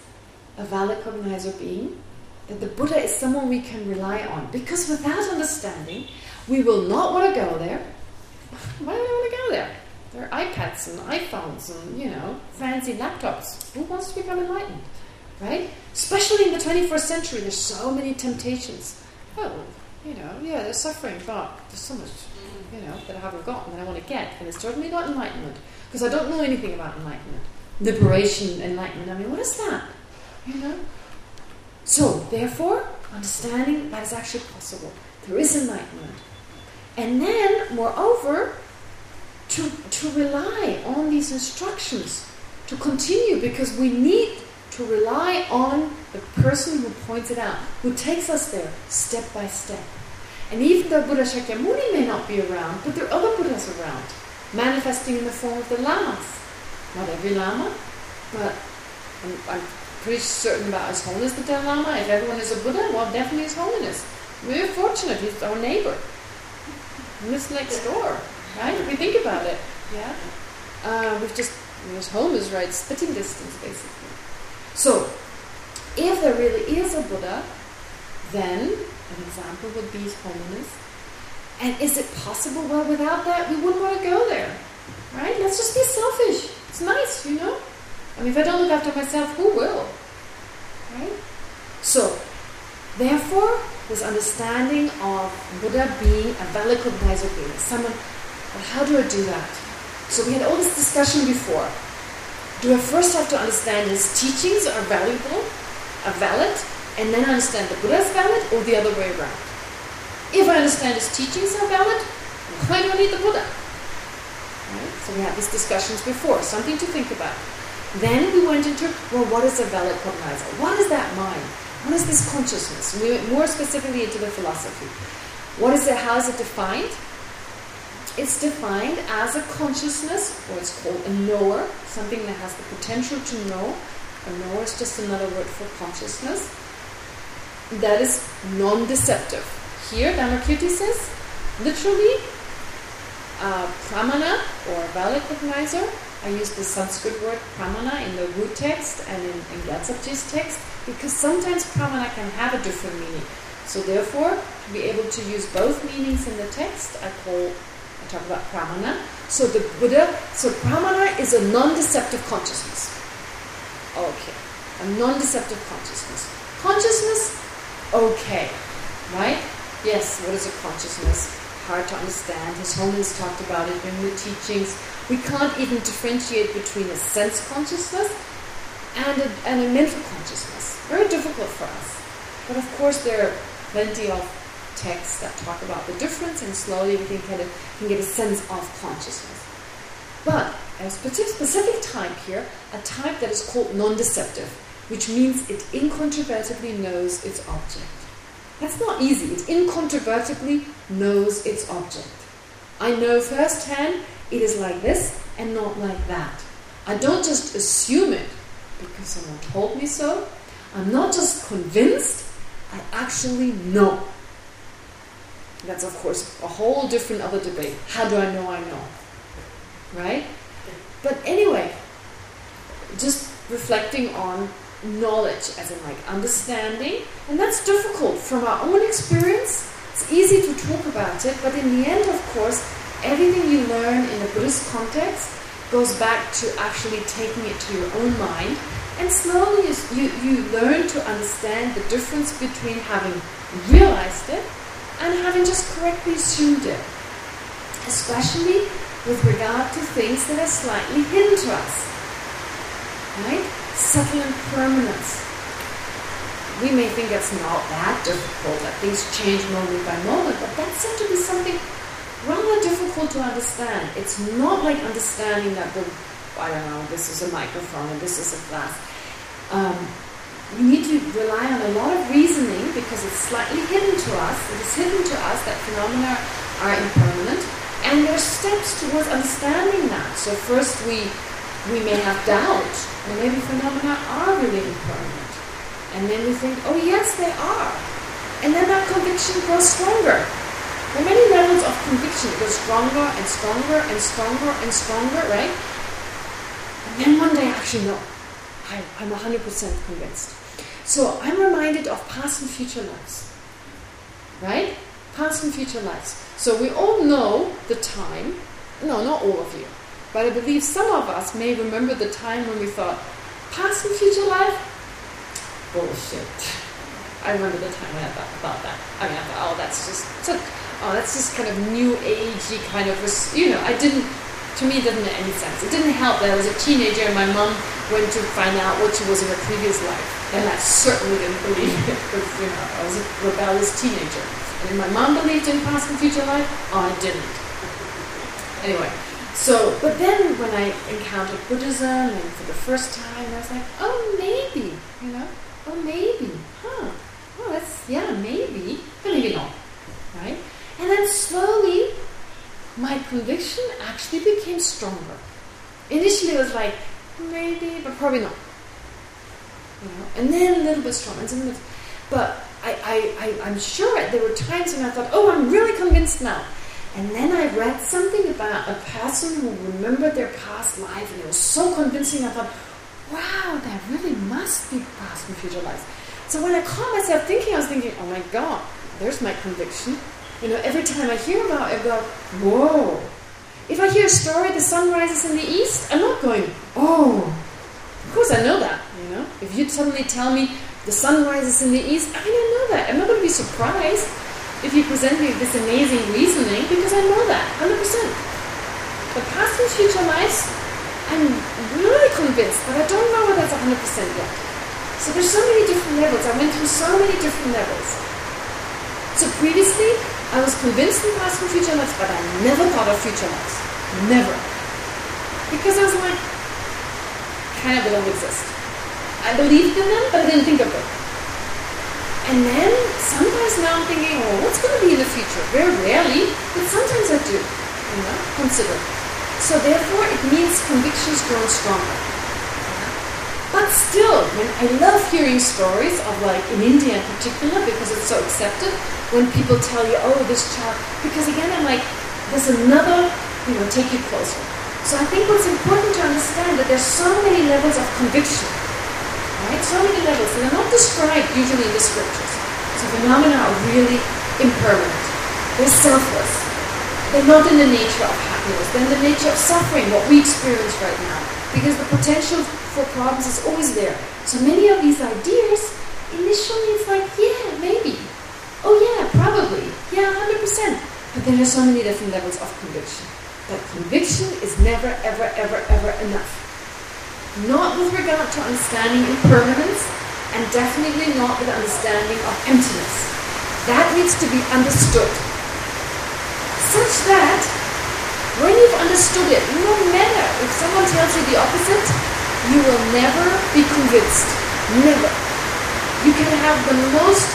a valid cognizer being, that the Buddha is someone we can rely on. Because without understanding, we will not want to go there. Why do I want to go there? There are iPads and iPhones and, you know, fancy laptops. Who wants to become enlightened? Right? Especially in the 21st century, there's so many temptations. Oh, you know, yeah, there's suffering, but there's so much, you know, that I haven't gotten that I want to get. And it's certainly not enlightenment. Because I don't know anything about enlightenment. Liberation, enlightenment. I mean, what is that? You know? So, therefore, understanding that is actually possible. There is enlightenment. And then, moreover, to, to rely on these instructions, to continue, because we need to rely on the person who points it out, who takes us there step by step. And even though Buddha Shakyamuni may not be around, but there are other Buddhas around, manifesting in the form of the Lamas. Not every Lama, but I'm, I'm pretty certain about His Holiness the Dalai Lama. If everyone is a Buddha, well, definitely His Holiness. We're fortunate, he's our neighbor. Lives next door, right? If we think about it, yeah? Uh, we've just, his home is right spitting distance, basically. So, if there really is a Buddha, then an example would be His Holiness. And is it possible? Well, without that, we wouldn't want to go there. Right? Let's just be selfish. It's nice, you know? I mean, if I don't look after myself, who will? Right? So, therefore, this understanding of Buddha being a valid cognizer being, someone, well, how do I do that? So we had all this discussion before. Do I first have to understand his teachings are valuable, are valid, and then understand the Buddha is valid, or the other way around? If I understand his teachings are valid, why do I need the Buddha? Right? So we had these discussions before, something to think about. Then we went into, well, what is a valid cognizer? What is that mind? What is this consciousness? We went more specifically into the philosophy. What is it? How is it defined? it's defined as a consciousness, or it's called a knower, something that has the potential to know. A knower is just another word for consciousness. That is non-deceptive. Here, Dharmakirti says, literally, uh, pramana, or valid cognizer, I use the Sanskrit word pramana in the root text and in, in text, because sometimes pramana can have a different meaning. So therefore, to be able to use both meanings in the text, I call I talk about pramana. So the Buddha, so pramana is a non-deceptive consciousness. Okay, a non-deceptive consciousness. Consciousness, okay, right? Yes, what is a consciousness? Hard to understand. His Holiness talked about it in the teachings. We can't even differentiate between a sense consciousness and a, and a mental consciousness. Very difficult for us. But of course, there are plenty of texts that talk about the difference, and slowly we can get a, can get a sense of consciousness. But a specific type here, a type that is called non-deceptive, which means it incontrovertibly knows its object. That's not easy. It incontrovertibly knows its object. I know firsthand it is like this and not like that. I don't just assume it because someone told me so. I'm not just convinced, I actually know. That's, of course, a whole different other debate. How do I know I know? Right? But anyway, just reflecting on knowledge as in like understanding, and that's difficult from our own experience. It's easy to talk about it, but in the end, of course, everything you learn in a Buddhist context goes back to actually taking it to your own mind, and slowly you, you learn to understand the difference between having realized it and having just correctly assumed it, especially with regard to things that are slightly hidden to us. Right? Subtle impermanence. We may think it's not that difficult, that things change moment by moment, but that said to be something rather difficult to understand. It's not like understanding that the, I don't know, this is a microphone and this is a glass. Um, we need to rely on a lot of reasoning because it's slightly hidden to us. It is hidden to us that phenomena are impermanent, and there are steps towards understanding that. So first we we may have doubt, and maybe phenomena are really impermanent. And then we think, oh yes, they are. And then that conviction grows stronger. Are many levels of conviction. Goes stronger and stronger and stronger and stronger, right? And then one day actually no, I, I'm 100% convinced. So I'm reminded of past and future lives. Right? Past and future lives. So we all know the time. No, not all of you. But I believe some of us may remember the time when we thought, past and future life? Bullshit. I remember the time when I thought about that. I mean, I thought, oh, that's just, oh, that's just kind of new agey kind of, was you know, I didn't to me, it doesn't make any sense. It didn't help that I was a teenager and my mom went to find out what she was in her previous life. And I certainly didn't believe it because, you know, I was a rebellious teenager. And if my mom believed in past and future life, oh, I didn't. Anyway, so, but then when I encountered Buddhism and for the first time, I was like, oh, maybe, you know, oh, maybe, huh, oh, that's, yeah, maybe, but maybe not? And then slowly, my conviction actually became stronger. Initially it was like, maybe, but probably not. You know? And then a little bit stronger. But I, I, I, I'm sure there were times when I thought, oh, I'm really convinced now. And then I read something about a person who remembered their past life and it was so convincing, I thought, wow, that really must be past and future lives. So when I caught myself thinking, I was thinking, oh my God, there's my conviction. You know, every time I hear about it, I go, whoa. If I hear a story, the sun rises in the east, I'm not going, oh. Of course I know that, you know. If you suddenly tell me the sun rises in the east, I don't know that. I'm not going to be surprised if you present me with this amazing reasoning because I know that, 100%. But past and future lives, I'm really convinced, but I don't know whether that's 100% yet. So there's so many different levels. I went through so many different levels. So previously, I was convinced in past and future lives, but I never thought of future lives. Never. Because I was like, kind of they don't exist. I believed in them, but I didn't think of them. And then sometimes now I'm thinking, well, what's going to be in the future? Very rarely, but sometimes I do. You know, consider. So therefore, it means convictions grow stronger. But still, when I love hearing stories of like in India in particular because it's so accepted, when people tell you, oh, this child, because again, I'm like, there's another, you know, take you closer. So I think what's important to understand that there's so many levels of conviction, right? So many levels. They're not described usually in the scriptures. So phenomena are really impermanent. They're selfless. They're not in the nature of happiness. They're in the nature of suffering, what we experience right now. Because the potential for problems is always there. So many of these ideas, initially it's like, yeah, maybe. Oh yeah, probably. Yeah, 100%. But then there's so many different levels of conviction. But conviction is never, ever, ever, ever enough. Not with regard to understanding impermanence, and definitely not with understanding of emptiness. That needs to be understood. Such that when you've understood it, no matter if someone tells you the opposite, you will never be convinced. Never. You can have the most,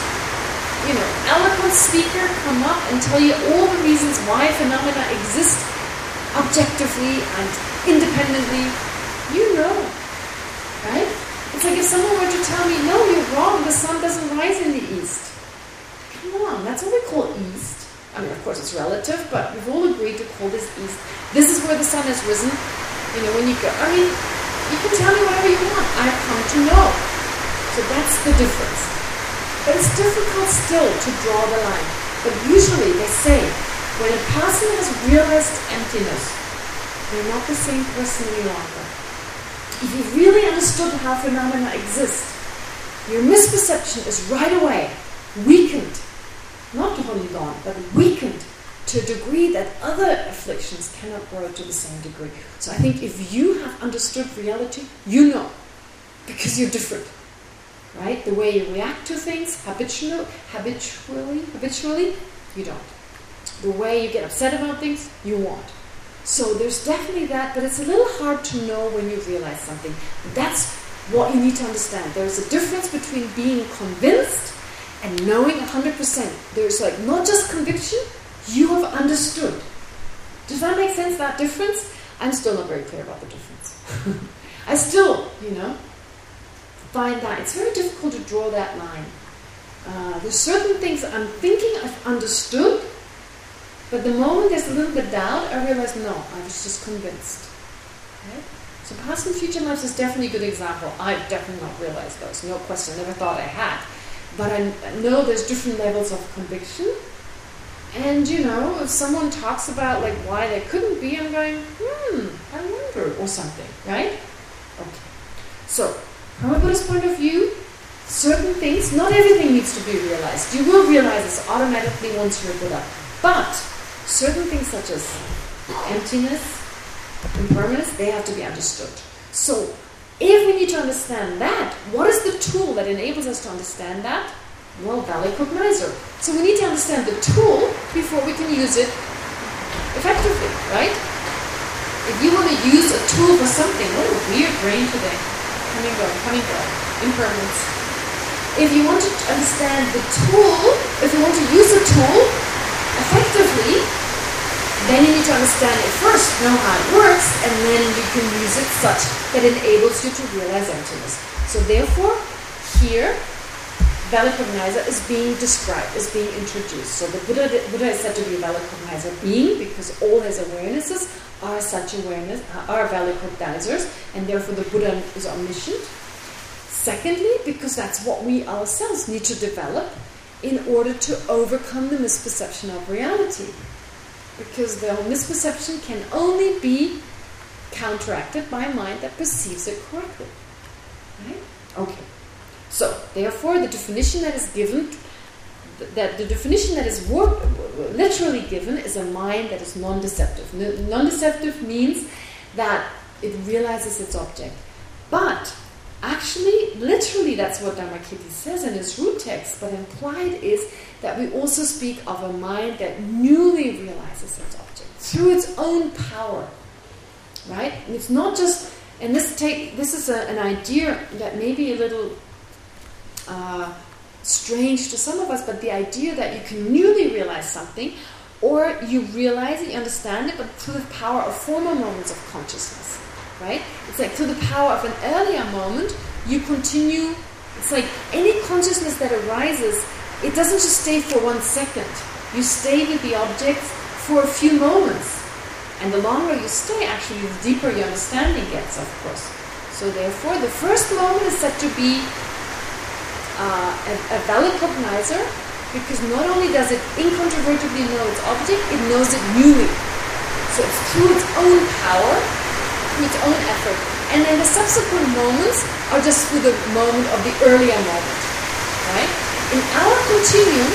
you know, eloquent speaker come up and tell you all the reasons why phenomena exist objectively and independently. You know. Right? It's like if someone were to tell me, no, you're wrong, the sun doesn't rise in the east. Come on, that's what we call east. I mean, of course, it's relative, but we've all agreed to call this east. This is where the sun has risen. You know, when you go, I mean, you can tell me whatever you want. I've come to know. So that's the difference. But it's difficult still to draw the line. But usually they say, when a person has realized emptiness, they're not the same person any longer. If you've really understood how phenomena exist, your misperception is right away weakened. Not totally gone, but weakened to a degree that other afflictions cannot grow to the same degree. So I think if you have understood reality, you know, because you're different, right? The way you react to things habitually, habitually, habitually, you don't. The way you get upset about things, you won't. So there's definitely that, but it's a little hard to know when you realize something. That's what you need to understand. There's a difference between being convinced and knowing 100%. There's like not just conviction, you have understood. Does that make sense, that difference? I'm still not very clear about the difference. I still, you know, find that it's very difficult to draw that line. Uh, there's certain things I'm thinking I've understood, but the moment there's a little bit doubt, I realize, no, I was just convinced. Okay? So past and future lives is definitely a good example. I've definitely not realized those, no question, never thought I had. But I know there's different levels of conviction, and, you know, if someone talks about, like, why they couldn't be, I'm going, hmm, I wonder, or something, right? Okay. So, from a Buddhist point of view, certain things, not everything needs to be realized. You will realize this automatically once you're Buddha. But, certain things such as emptiness, impermanence, they have to be understood. So, if we need to understand that, what is the tool that enables us to understand that? Well, valid cognizer. So we need to understand the tool before we can use it effectively, right? If you want to use a tool for something, what a weird brain today. Coming go, coming go, impermanence. If you want to understand the tool, if you want to use a tool effectively, then you need to understand it first, know how it works, and then you can use it such that it enables you to realize emptiness. So therefore, here, value is being described, is being introduced. So the Buddha, Buddha is said to be a value being because all his awarenesses are such awareness, uh, are value and therefore the Buddha is omniscient. Secondly, because that's what we ourselves need to develop in order to overcome the misperception of reality. Because the misperception can only be counteracted by a mind that perceives it correctly. Right? Okay. So, therefore, the definition that is given, that the definition that is literally given is a mind that is non-deceptive. Non-deceptive means that it realizes its object. But actually, literally, that's what Dharmakirti says in his root text, but implied is that we also speak of a mind that newly realizes its object through its own power. Right? And it's not just, and this take this is a, an idea that may be a little uh, strange to some of us, but the idea that you can newly realize something or you realize it, you understand it, but through the power of former moments of consciousness, right? It's like through the power of an earlier moment, you continue. It's like any consciousness that arises, it doesn't just stay for one second. You stay with the object for a few moments. And the longer you stay, actually, the deeper your understanding gets, of course. So therefore, the first moment is said to be uh, a, a valid cognizer, because not only does it incontrovertibly know its object, it knows it newly. So it's through its own power, through its own effort. And then the subsequent moments are just through the moment of the earlier moment. Right? In our continuum,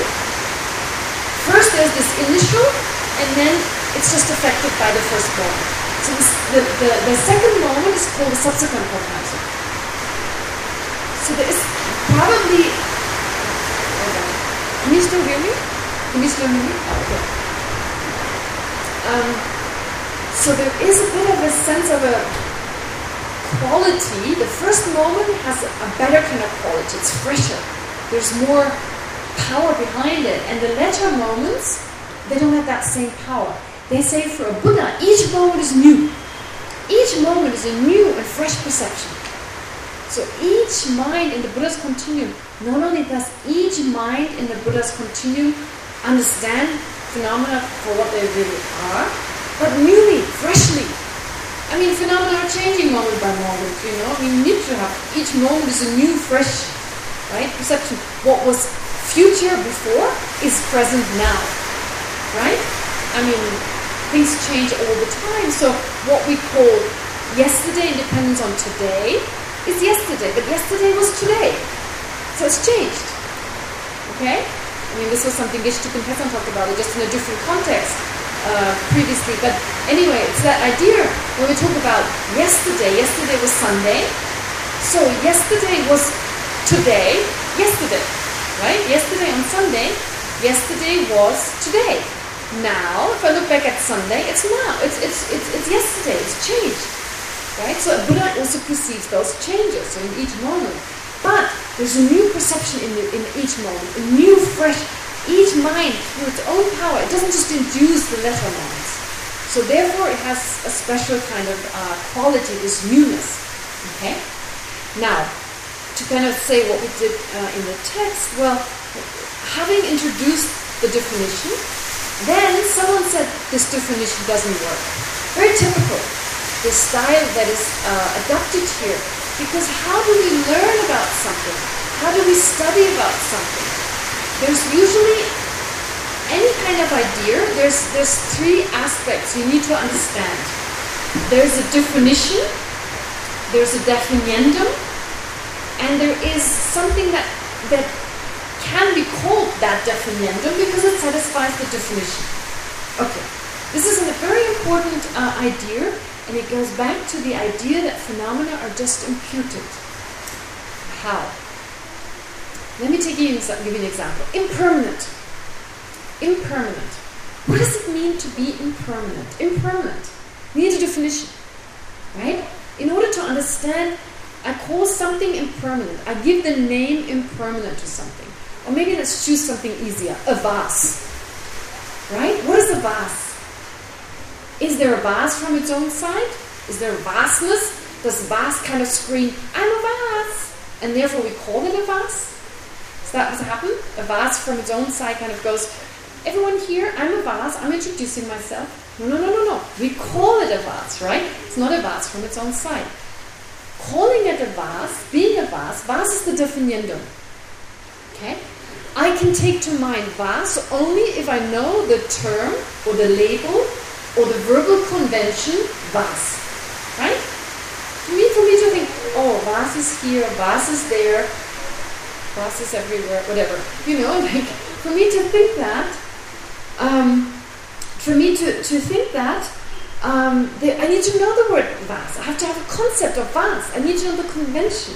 first there's this initial, and then it's just affected by the first moment. So this, the, the, the second moment is called the subsequent cognizer. So there is probably... Can you still hear me? Can you still hear me? Oh, okay. Um, so there is a bit of a sense of a quality. The first moment has a better kind of quality. It's fresher. There's more power behind it. And the later moments, they don't have that same power. They say for a Buddha, each moment is new. Each moment is a new and fresh perception. So each mind in the Buddha's continuum, not only does each mind in the Buddha's continuum understand phenomena for what they really are, but newly, freshly. I mean, phenomena are changing moment by moment, you know. We need to have, each moment is a new, fresh, right, perception. What was future before is present now, right? I mean, things change all the time. So what we call yesterday depends on today is yesterday, but yesterday was today. So it's changed. Okay? I mean, this was something Geshe Thupten talked about, just in a different context uh, previously. But anyway, it's that idea when we talk about yesterday. Yesterday was Sunday. So yesterday was today, yesterday. Right? Yesterday on Sunday, yesterday was today. Now, if I look back at Sunday, it's now. It's, it's, it's, it's yesterday. It's changed. Right? So Buddha also perceives those changes in each moment. But there's a new perception in, the, in each moment, a new, fresh, each mind through its own power. It doesn't just induce the later minds. So therefore it has a special kind of uh, quality, this newness. Okay? Now, to kind of say what we did uh, in the text, well, having introduced the definition, then someone said this definition doesn't work. Very typical, the style that is uh, adopted here. Because how do we learn about something? How do we study about something? There's usually any kind of idea, there's, there's three aspects you need to understand. There's a definition, there's a definiendum, and there is something that, that can be called that definiendum because it satisfies the definition. Okay, this is a very important uh, idea, and it goes back to the idea that phenomena are just imputed. How? Let me take you give you an example. Impermanent. Impermanent. What does it mean to be impermanent? Impermanent. We need a definition, right? In order to understand, I call something impermanent. I give the name impermanent to something. Or maybe let's choose something easier. A vase. Right? What is a vase? Is there a vase from its own side? Is there a vastness? Does vase kind of scream, I'm a vase? And therefore we call it a vase? Does that does happen? A vase from its own side kind of goes, everyone here, I'm a vase, I'm introducing myself. No, no, no, no, no. We call it a vase, right? It's not a vase from its own side. Calling it a vase, being a vase, vase is the definiendum. Okay? I can take to mind vase only if I know the term or the label or the verbal convention vase. Right? For me, for me to think, oh, vase is here, vase is there, vase is everywhere, whatever. You know, like, for me to think that, um, for me to, to think that, um, the, I need to know the word vase. I have to have a concept of vase. I need to know the convention.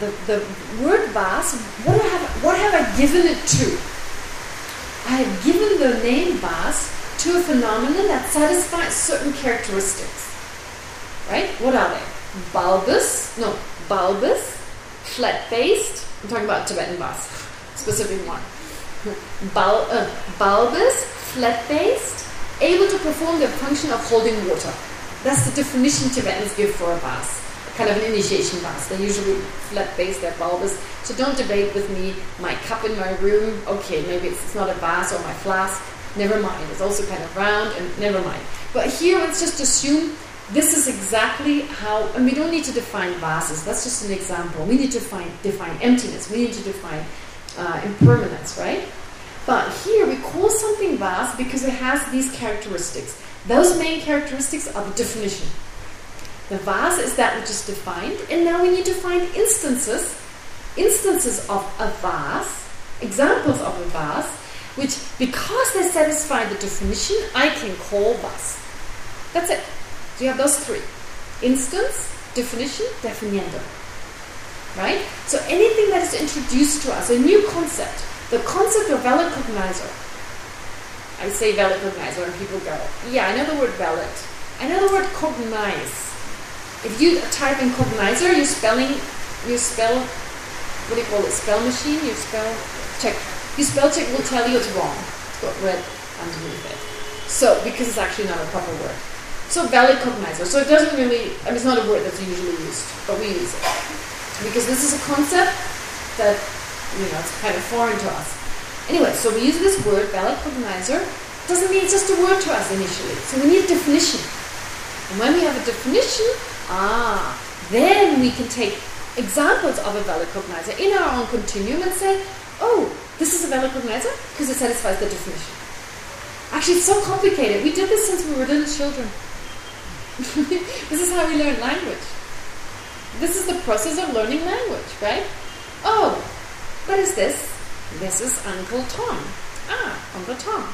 The, the word vase, what have, what have I given it to? I have given the name vase to a phenomenon that satisfies certain characteristics. Right? What are they? Bulbous, no, bulbous, flat-faced. I'm talking about Tibetan vase, specific one. Bul uh, bulbous, flat-based, able to perform the function of holding water. That's the definition Tibetans give for a vase, kind of an initiation vase. They're usually flat-based, they're bulbous. So don't debate with me, my cup in my room, okay, maybe it's not a vase or my flask, never mind. It's also kind of round, and never mind. But here, let's just assume this is exactly how, and we don't need to define vases, that's just an example. We need to find, define emptiness, we need to define uh, impermanence, right? But here we call something vase because it has these characteristics. Those main characteristics are the definition. The vase is that which is defined, and now we need to find instances, instances of a vase, examples of a vase, which, because they satisfy the definition, I can call vase. That's it. So you have those three. Instance, definition, definiendum. Right? So anything that is introduced to us, a new concept, the concept of valid cognizer. I say valid cognizer and people go, yeah, I know the word valid. I know the word cognize. If you type in cognizer, you're spelling, you spell, what do you call it, spell machine, you spell check. You spell check will tell you it's wrong. It's got red underneath it. So, because it's actually not a proper word. So valid cognizer. So it doesn't really, I mean, it's not a word that's usually used, but we use it. Because this is a concept that you know, it's kind of foreign to us. Anyway, so we use this word, valid cognizer. Doesn't mean it's just a word to us initially. So we need a definition. And when we have a definition, ah, then we can take examples of a valid cognizer in our own continuum and say, oh, this is a valid cognizer because it satisfies the definition. Actually, it's so complicated. We did this since we were little children. this is how we learn language. This is the process of learning language, right? Oh, what is this? This is Uncle Tom. Ah, Uncle Tom.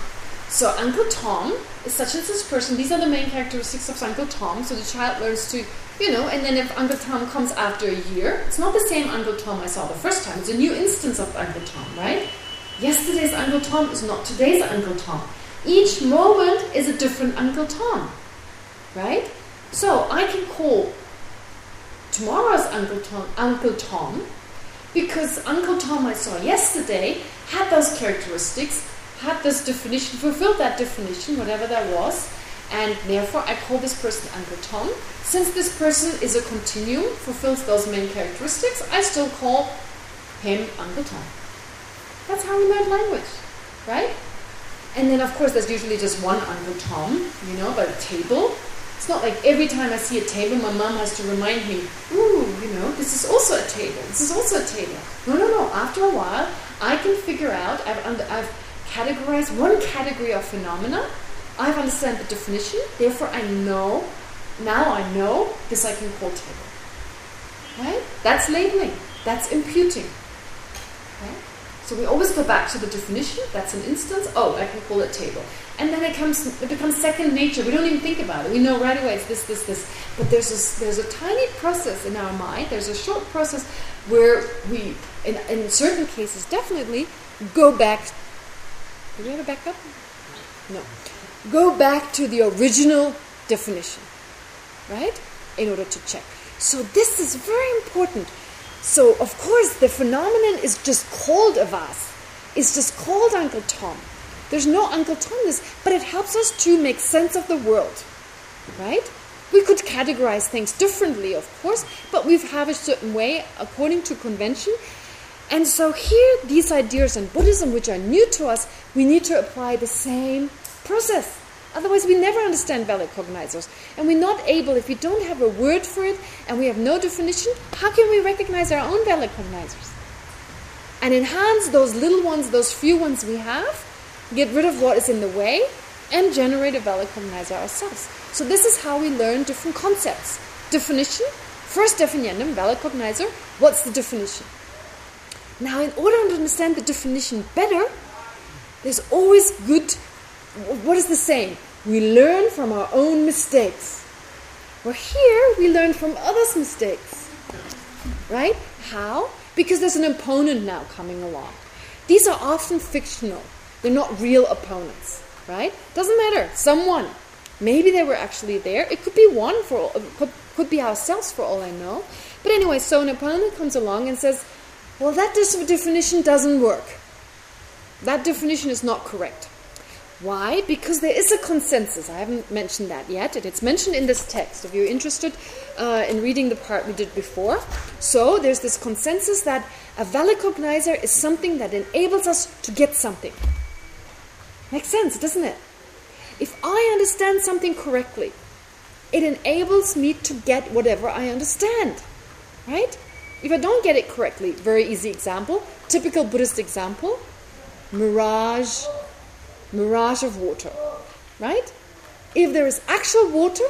So Uncle Tom is such and such person. These are the main characteristics of Uncle Tom. So the child learns to, you know, and then if Uncle Tom comes after a year, it's not the same Uncle Tom I saw the first time. It's a new instance of Uncle Tom, right? Yesterday's Uncle Tom is not today's Uncle Tom. Each moment is a different Uncle Tom, right? So I can call tomorrow's Uncle Tom Uncle Tom because Uncle Tom I saw yesterday had those characteristics, had this definition, fulfilled that definition, whatever that was, and therefore I call this person Uncle Tom. Since this person is a continuum, fulfills those main characteristics, I still call him Uncle Tom. That's how we learn language, right? And then, of course, there's usually just one Uncle Tom, you know, but a table. It's not like every time I see a table, my mom has to remind me, ooh, you know, this is also a table. This is also a table. No, no, no. After a while, I can figure out, I've, I've categorized one category of phenomena. I've understand the definition. Therefore, I know, now I know this I can call table. Right? That's labeling. That's imputing. Right? So we always go back to the definition. That's an instance. Oh, I can call it table. And then it comes, it becomes second nature. We don't even think about it. We know right away it's this, this, this. But there's a, there's a tiny process in our mind. There's a short process where we, in, in certain cases, definitely go back. Do we have a backup? No. Go back to the original definition, right? In order to check. So this is very important. So, of course, the phenomenon is just called a vase. It's just called Uncle Tom. There's no Uncle Tomness, but it helps us to make sense of the world, right? We could categorize things differently, of course, but we have a certain way according to convention. And so here, these ideas in Buddhism, which are new to us, we need to apply the same process. Otherwise, we never understand valid cognizers. And we're not able, if we don't have a word for it and we have no definition, how can we recognize our own valid cognizers? And enhance those little ones, those few ones we have, get rid of what is in the way, and generate a valid cognizer ourselves. So this is how we learn different concepts. Definition, first definition, valid cognizer, what's the definition? Now, in order to understand the definition better, there's always good, what is the saying? We learn from our own mistakes. Well, here we learn from others' mistakes. Right? How? Because there's an opponent now coming along. These are often fictional. They're not real opponents, right? Doesn't matter. Someone. Maybe they were actually there. It could be one for all, could, could be ourselves for all I know. But anyway, so an opponent comes along and says, well, that definition doesn't work. That definition is not correct. Why? Because there is a consensus. I haven't mentioned that yet, it's mentioned in this text. If you're interested uh, in reading the part we did before, so there's this consensus that a valid cognizer is something that enables us to get something. Makes sense, doesn't it? If I understand something correctly, it enables me to get whatever I understand, right? If I don't get it correctly, very easy example, typical Buddhist example, mirage mirage of water, right? If there is actual water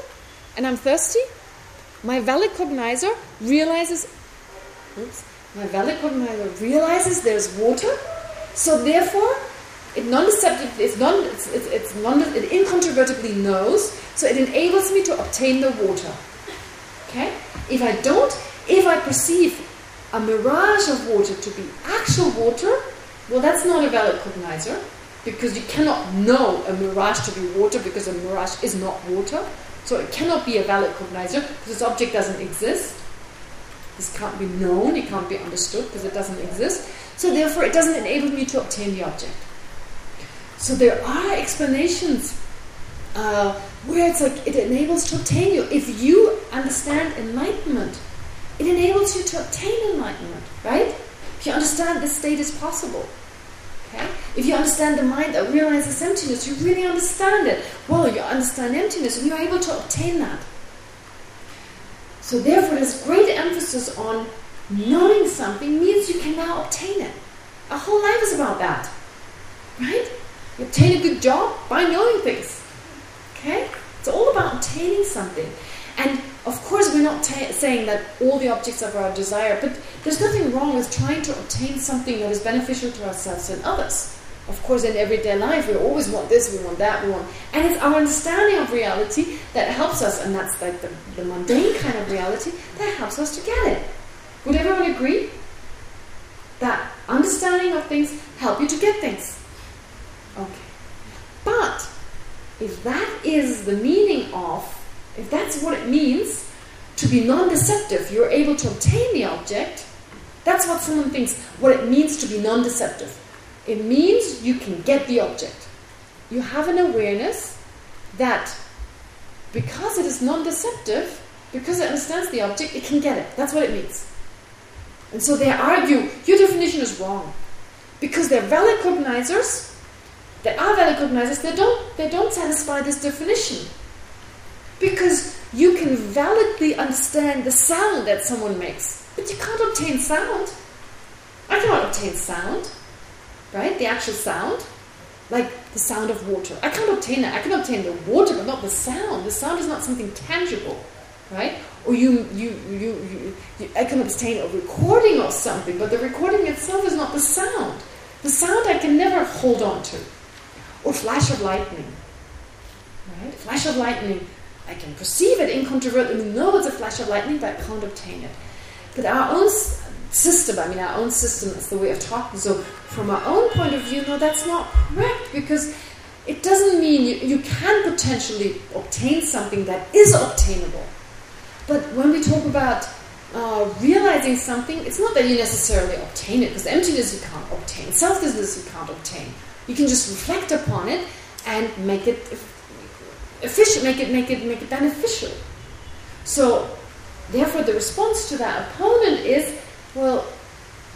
and I'm thirsty, my valid cognizer realizes, oops, my valid cognizer realizes there's water, so therefore it non-deceptive, it's non, it's, it's, it's non, it incontrovertibly knows, so it enables me to obtain the water. Okay? If I don't, if I perceive a mirage of water to be actual water, well, that's not a valid cognizer because you cannot know a mirage to be water because a mirage is not water. So it cannot be a valid cognizer because this object doesn't exist. This can't be known, it can't be understood because it doesn't exist. So therefore it doesn't enable me to obtain the object. So there are explanations uh, where it's like it enables to obtain you. If you understand enlightenment, it enables you to obtain enlightenment, right? If you understand this state is possible. Okay? If you understand the mind that realizes emptiness, you really understand it. Well, you understand emptiness and you're able to obtain that. So therefore, this great emphasis on knowing something means you can now obtain it. Our whole life is about that. Right? You obtain a good job by knowing things. Okay? It's all about obtaining something. And of course, we're not saying that all the objects of our desire, but there's nothing wrong with trying to obtain something that is beneficial to ourselves and others. Of course, in everyday life, we always want this, we want that, we want... And it's our understanding of reality that helps us, and that's like the, the mundane kind of reality, that helps us to get it. Would everyone agree? That understanding of things help you to get things. Okay. But, if that is the meaning of if that's what it means to be non-deceptive, you're able to obtain the object, that's what someone thinks, what it means to be non-deceptive. It means you can get the object. You have an awareness that because it is non-deceptive, because it understands the object, it can get it. That's what it means. And so they argue, your definition is wrong. Because they're valid cognizers, they are valid cognizers, they don't, they don't satisfy this definition. Because you can validly understand the sound that someone makes, but you can't obtain sound. I cannot obtain sound, right? The actual sound, like the sound of water. I can't obtain that. I can obtain the water, but not the sound. The sound is not something tangible, right? Or you, you, you, you, you I can obtain a recording of something, but the recording itself is not the sound. The sound I can never hold on to. Or flash of lightning, right? Flash of lightning I can perceive it incontrovertibly, know it's a flash of lightning, but I can't obtain it. But our own system, I mean, our own system is the way of talking. So, from our own point of view, no, that's not correct because it doesn't mean you, you can potentially obtain something that is obtainable. But when we talk about uh, realizing something, it's not that you necessarily obtain it because emptiness you can't obtain, selflessness you can't obtain. You can just reflect upon it and make it efficient, make it make it make it beneficial. So, therefore, the response to that opponent is, well,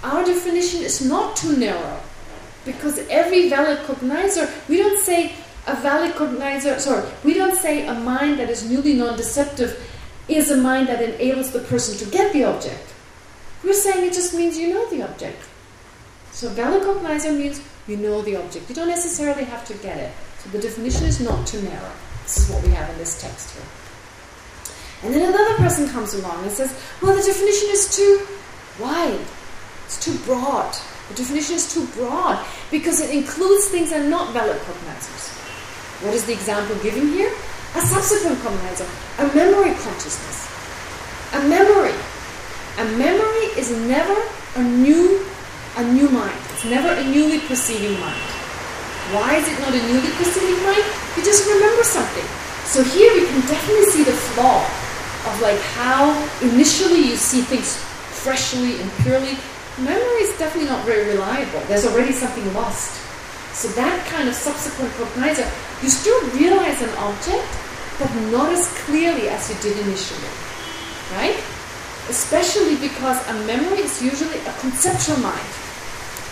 our definition is not too narrow, because every valid cognizer, we don't say a valid cognizer. Sorry, we don't say a mind that is newly non-deceptive is a mind that enables the person to get the object. We're saying it just means you know the object. So valid cognizer means you know the object. You don't necessarily have to get it. So the definition is not too narrow. This is what we have in this text here. And then another person comes along and says, well, the definition is too wide. It's too broad. The definition is too broad because it includes things that are not valid cognizers. What is the example given here? A subsequent cognizer, a memory consciousness. A memory. A memory is never a new, a new mind. It's never a newly perceiving mind. Why is it not a newly perceiving mind? You just remember something. So here we can definitely see the flaw of like how initially you see things freshly and purely. Memory is definitely not very reliable. There's already something lost. So that kind of subsequent cognizer, you still realize an object, but not as clearly as you did initially. Right? Especially because a memory is usually a conceptual mind,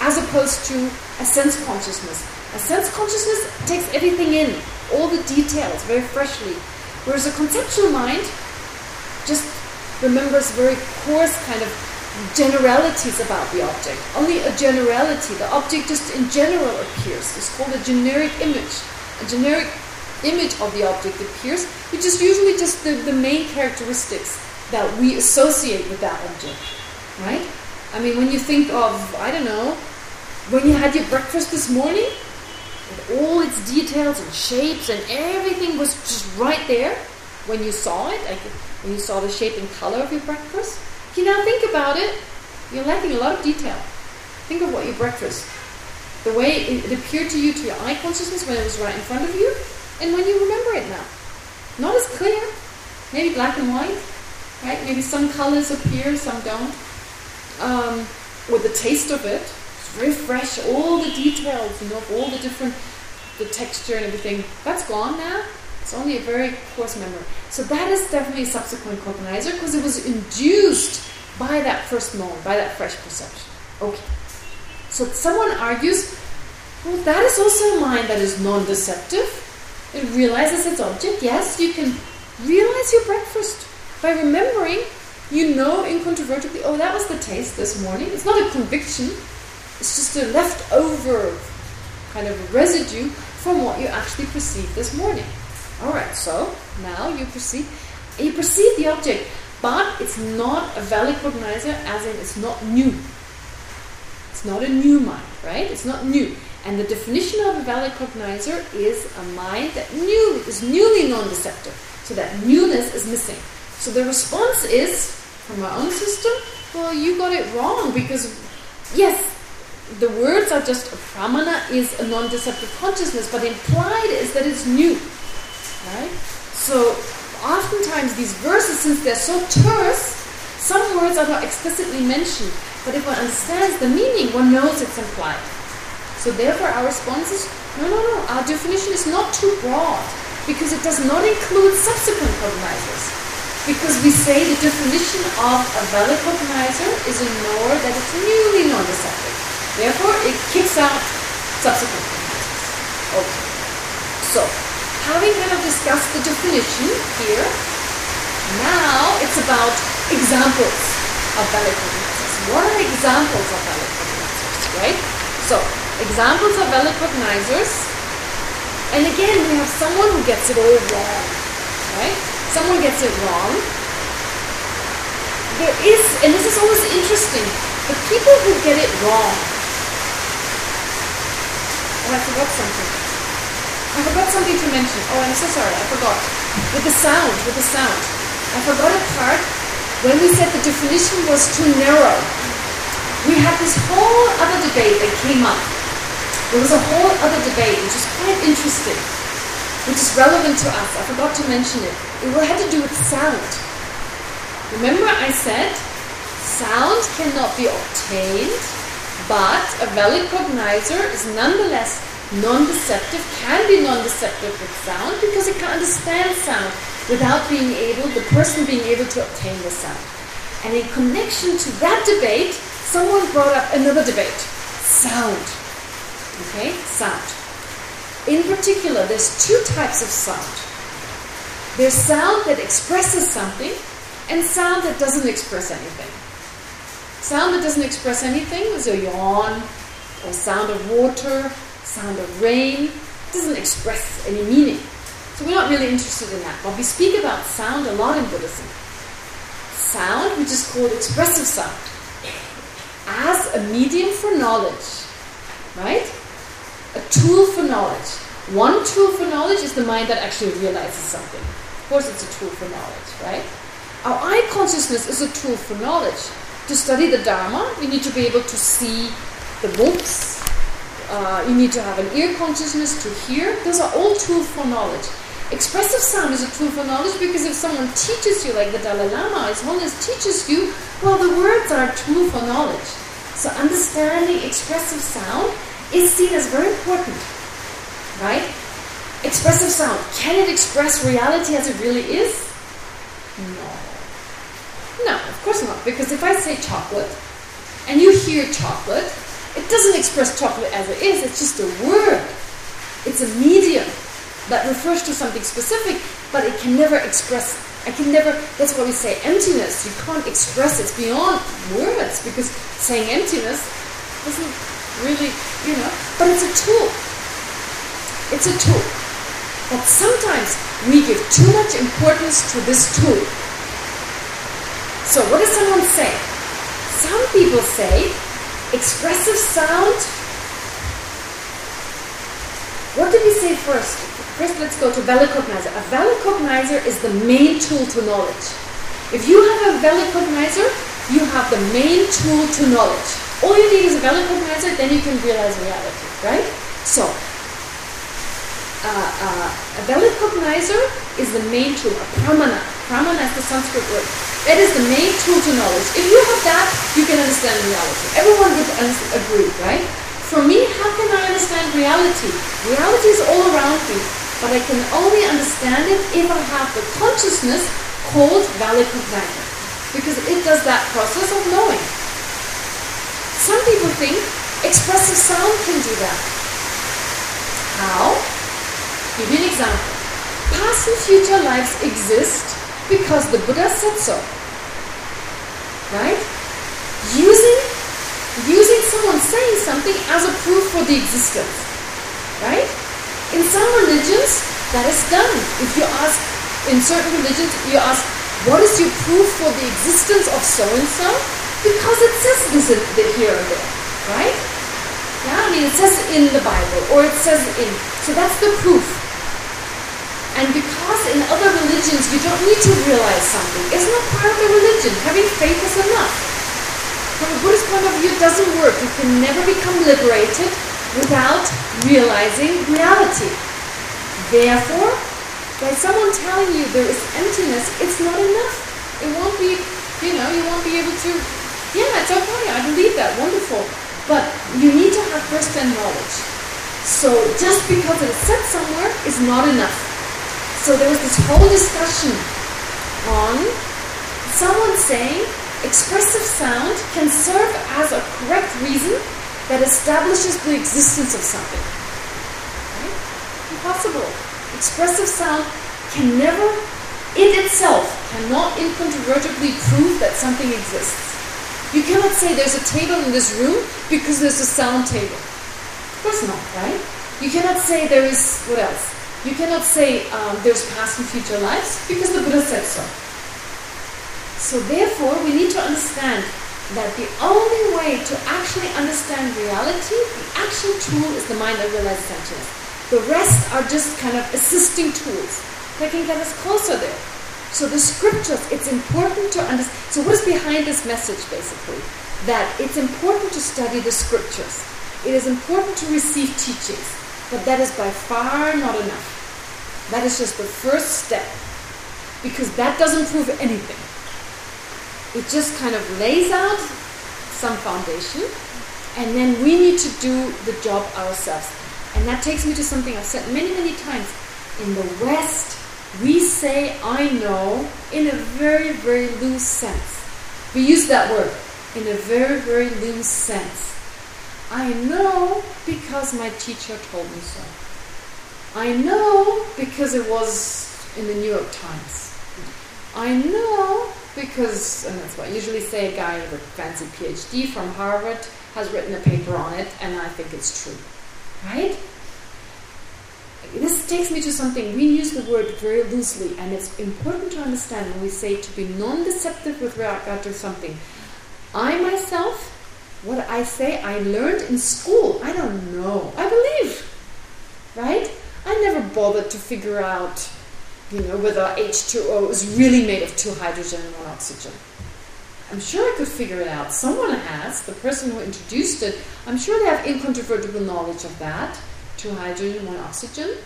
as opposed to a sense consciousness. A sense consciousness takes everything in, all the details, very freshly. Whereas a conceptual mind just remembers very coarse kind of generalities about the object. Only a generality. The object just in general appears. It's called a generic image. A generic image of the object appears, which is usually just the, the main characteristics that we associate with that object. Right? I mean, when you think of, I don't know, when you had your breakfast this morning, with all its details and shapes and everything was just right there when you saw it, like when you saw the shape and color of your breakfast, you now think about it, you're lacking a lot of detail. Think of what your breakfast, the way it appeared to you, to your eye consciousness when it was right in front of you, and when you remember it now. Not as clear, maybe black and white, right? Maybe some colors appear, some don't. Um, with the taste of it, it's very fresh, all the details, you know, all the different, the texture and everything, that's gone now. It's only a very coarse memory. So that is definitely a subsequent cognizer because it was induced by that first moment, by that fresh perception. Okay. So someone argues, well, that is also a mind that is non-deceptive. It realizes its object. Yes, you can realize your breakfast by remembering. You know incontrovertibly, oh, that was the taste this morning. It's not a conviction. It's just a leftover kind of residue from what you actually perceived this morning. All right, so now you perceive, you perceive the object, but it's not a valid cognizer, as in it's not new. It's not a new mind, right? It's not new. And the definition of a valid cognizer is a mind that new is newly non-deceptive. So that newness is missing. So the response is, from our own system, well, you got it wrong because, yes, the words are just a pramana is a non-deceptive consciousness, but implied is that it's new. Right? So oftentimes these verses, since they're so terse, some words are not explicitly mentioned, but if one understands the meaning, one knows it's implied. So therefore our response is, no, no, no, our definition is not too broad, because it does not include subsequent cognizers. Because we say the definition of a valid cognizer is ignore that it's newly non-deceptive. Therefore, it kicks out subsequent cognizers. Okay. So, having kind of discussed the definition here, now it's about examples of valid cognizers. What are examples of valid cognizers, right? So, examples of valid cognizers, and again, we have someone who gets it all wrong, right? Someone gets it wrong. There is, and this is always interesting, the people who get it wrong, oh, I forgot something. I forgot something to mention. Oh, I'm so sorry. I forgot. With the sound, with the sound. I forgot a part when we said the definition was too narrow. We had this whole other debate that came up. There was a whole other debate, which is quite interesting, which is relevant to us. I forgot to mention it. It had to do with sound. Remember I said sound cannot be obtained, but a valid cognizer is nonetheless non-deceptive, can be non-deceptive with sound because it can understand sound without being able, the person being able to obtain the sound. And in connection to that debate, someone brought up another debate, sound. Okay, sound. In particular, there's two types of sound. There's sound that expresses something and sound that doesn't express anything. Sound that doesn't express anything is a yawn or sound of water sound of rain, doesn't express any meaning. So we're not really interested in that. But we speak about sound a lot in Buddhism. Sound, which is called expressive sound, as a medium for knowledge, right? A tool for knowledge. One tool for knowledge is the mind that actually realizes something. Of course, it's a tool for knowledge, right? Our eye consciousness is a tool for knowledge. To study the Dharma, we need to be able to see the books, uh, you need to have an ear consciousness to hear. Those are all tools for knowledge. Expressive sound is a tool for knowledge because if someone teaches you, like the Dalai Lama, His Holiness teaches you, well, the words are a tool for knowledge. So understanding expressive sound is seen as very important, right? Expressive sound, can it express reality as it really is? No. No, of course not, because if I say chocolate, and you hear chocolate, it doesn't express chocolate as it is, it's just a word. It's a medium that refers to something specific, but it can never express, I can never, that's why we say emptiness. You can't express, it's beyond words, because saying emptiness doesn't really, you know, but it's a tool. It's a tool. But sometimes we give too much importance to this tool. So what does someone say? Some people say expressive sound. What did we say first? First, let's go to valid cognizer. A valid cognizer is the main tool to knowledge. If you have a valid cognizer, you have the main tool to knowledge. All you need is a valid cognizer, then you can realize reality, right? So, uh, uh, a valid cognizer is the main tool, a pramana. Pramana is the Sanskrit word. That is the main tool to knowledge. If you have that, you can understand reality. Everyone would agree, right? For me, how can I understand reality? Reality is all around me but I can only understand it if I have the consciousness called valid cognizer, because it does that process of knowing. Some people think expressive sound can do that. How? Give you an example. Past and future lives exist because the Buddha said so. Right? Using using someone saying something as a proof for the existence. Right? In some religions, that is done. If you ask, in certain religions, you ask, what is your proof for the existence of so-and-so? Because it says this here or there, right? Yeah, I mean, it says in the Bible, or it says in, so that's the proof. And because in other religions you don't need to realize something, it's not part of the religion. Having faith is enough. From a Buddhist point of view, it doesn't work. You can never become liberated without realizing reality. Therefore, by someone telling you there is emptiness, it's not enough. It won't be, you know, you won't be able to, yeah, it's okay, I believe that, wonderful. But you need to have first-hand knowledge. So just because it is said somewhere is not enough. So there was this whole discussion on someone saying expressive sound can serve as a correct reason that establishes the existence of something. Right? Impossible. Expressive sound can never, in itself, cannot incontrovertibly prove that something exists. You cannot say there's a table in this room because there's a sound table. Of course not, right? You cannot say there is, what else? You cannot say um, there's past and future lives because the Buddha said so. So therefore, we need to understand that the only way to actually understand reality, the actual tool is the mind that realizes emptiness. The rest are just kind of assisting tools that can get us closer there. So the scriptures, it's important to understand. So what is behind this message, basically? That it's important to study the scriptures. It is important to receive teachings. But that is by far not enough. That is just the first step. Because that doesn't prove anything. It just kind of lays out some foundation, and then we need to do the job ourselves. And that takes me to something I've said many, many times. In the West, we say I know in a very, very loose sense. We use that word in a very, very loose sense. I know because my teacher told me so. I know because it was in the New York Times. I know because, and that's what I usually say, a guy with a fancy PhD from Harvard has written a paper on it, and I think it's true. Right? This takes me to something, we use the word very loosely, and it's important to understand when we say to be non-deceptive with regard to something. I myself, what I say I learned in school, I don't know. I believe. Right? I never bothered to figure out you know, whether H2O is really made of two hydrogen and one oxygen. I'm sure I could figure it out. Someone has, the person who introduced it, I'm sure they have incontrovertible knowledge of that, two hydrogen, one oxygen.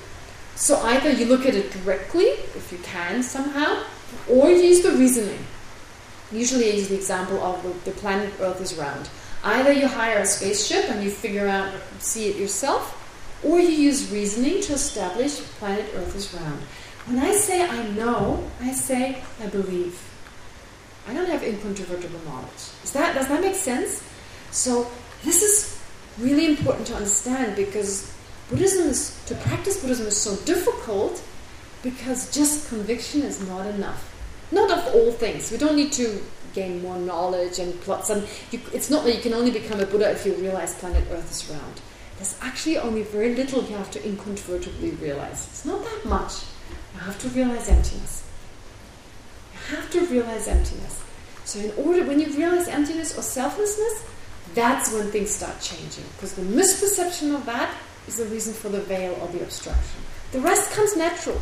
So either you look at it directly, if you can somehow, or you use the reasoning. Usually I use the example of the, the planet Earth is round. Either you hire a spaceship and you figure out, see it yourself, or you use reasoning to establish planet Earth is round. When I say I know, I say I believe. I don't have incontrovertible knowledge. Is that does that make sense? So this is really important to understand because Buddhism is to practice Buddhism is so difficult because just conviction is not enough. Not of all things. We don't need to gain more knowledge and plots. And you, it's not that you can only become a Buddha if you realize planet Earth is round. There's actually only very little you have to incontrovertibly realize. It's not that much. You have to realize emptiness. You have to realize emptiness. So in order, when you realize emptiness or selflessness, that's when things start changing. Because the misperception of that is the reason for the veil or the obstruction. The rest comes natural.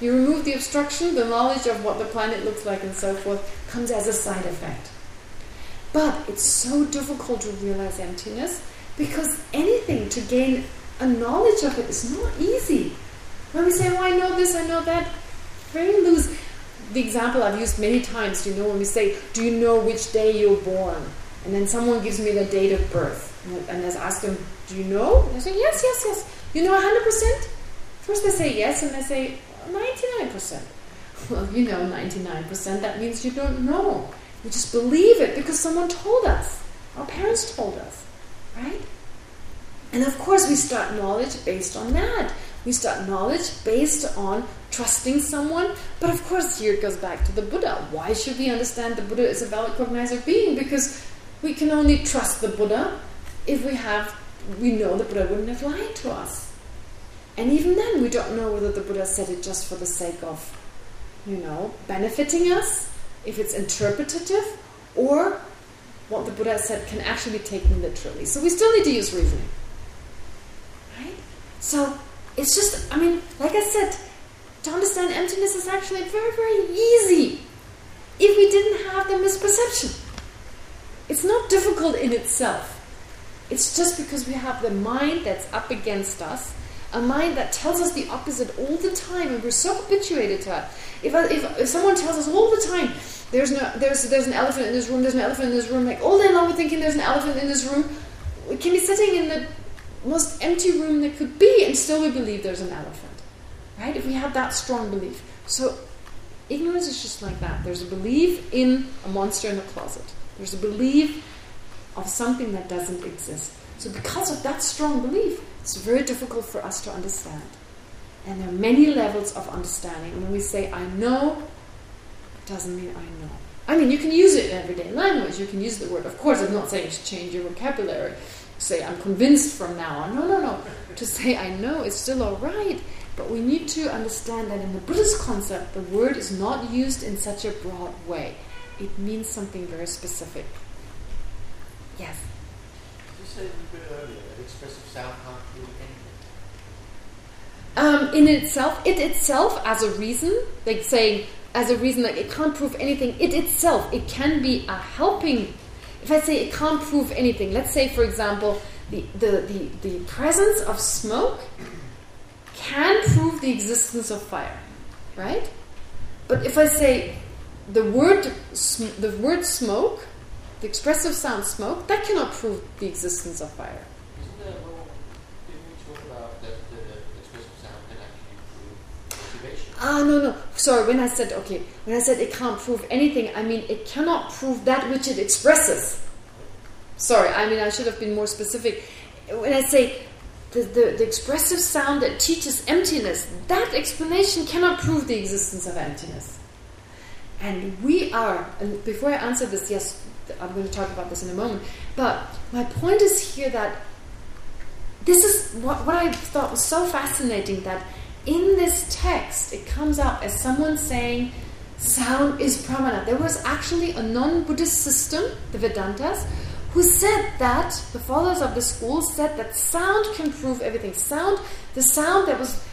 You remove the obstruction, the knowledge of what the planet looks like and so forth comes as a side effect. But it's so difficult to realize emptiness because anything to gain a knowledge of it is not easy. When we say, oh, I know this, I know that, very loose. The example I've used many times, you know, when we say, do you know which day you're born? And then someone gives me the date of birth. And I ask them, do you know? And say, yes, yes, yes. You know 100%? First they say yes, and they say, 99%. Well, you know 99%. That means you don't know. We just believe it because someone told us. Our parents told us right? And of course, we start knowledge based on that. We start knowledge based on trusting someone. But of course, here it goes back to the Buddha. Why should we understand the Buddha is a valid cognizer being? Because we can only trust the Buddha if we have, we know the Buddha wouldn't have lied to us. And even then, we don't know whether the Buddha said it just for the sake of, you know, benefiting us, if it's interpretative, or what the Buddha said can actually be taken literally. So we still need to use reasoning. Right? So it's just, I mean, like I said, to understand emptiness is actually very, very easy if we didn't have the misperception. It's not difficult in itself. It's just because we have the mind that's up against us, a mind that tells us the opposite all the time, and we're so habituated to it. If, if, if someone tells us all the time, there's no there's there's an elephant in this room, there's an elephant in this room, like all day long we're thinking there's an elephant in this room. We can be sitting in the most empty room that could be and still we believe there's an elephant. Right? If we have that strong belief. So ignorance is just like that. There's a belief in a monster in a closet. There's a belief of something that doesn't exist. So because of that strong belief, it's very difficult for us to understand. And there are many levels of understanding. And when we say, I know, it doesn't mean I know. I mean, you can use it in everyday language. You can use the word. Of course, I'm not saying to change your vocabulary. Say, I'm convinced from now on. No, no, no. to say I know is still all right. But we need to understand that in the Buddhist concept, the word is not used in such a broad way. It means something very specific. Yes? You said a bit earlier that expressive sound. Um, in itself, it itself as a reason, like saying as a reason like it can't prove anything, it itself, it can be a helping. If I say it can't prove anything, let's say, for example, the, the, the, the presence of smoke can prove the existence of fire, right? But if I say the word the word smoke, the expressive sound smoke, that cannot prove the existence of fire. Ah, no, no. Sorry, when I said, okay, when I said it can't prove anything, I mean it cannot prove that which it expresses. Sorry, I mean I should have been more specific. When I say the, the, the expressive sound that teaches emptiness, that explanation cannot prove the existence of emptiness. And we are, and before I answer this, yes, I'm going to talk about this in a moment, but my point is here that this is what, what I thought was so fascinating that in this text, it comes out as someone saying sound is pramana. There was actually a non-Buddhist system, the Vedantas, who said that, the followers of the school said that sound can prove everything. Sound, the sound that was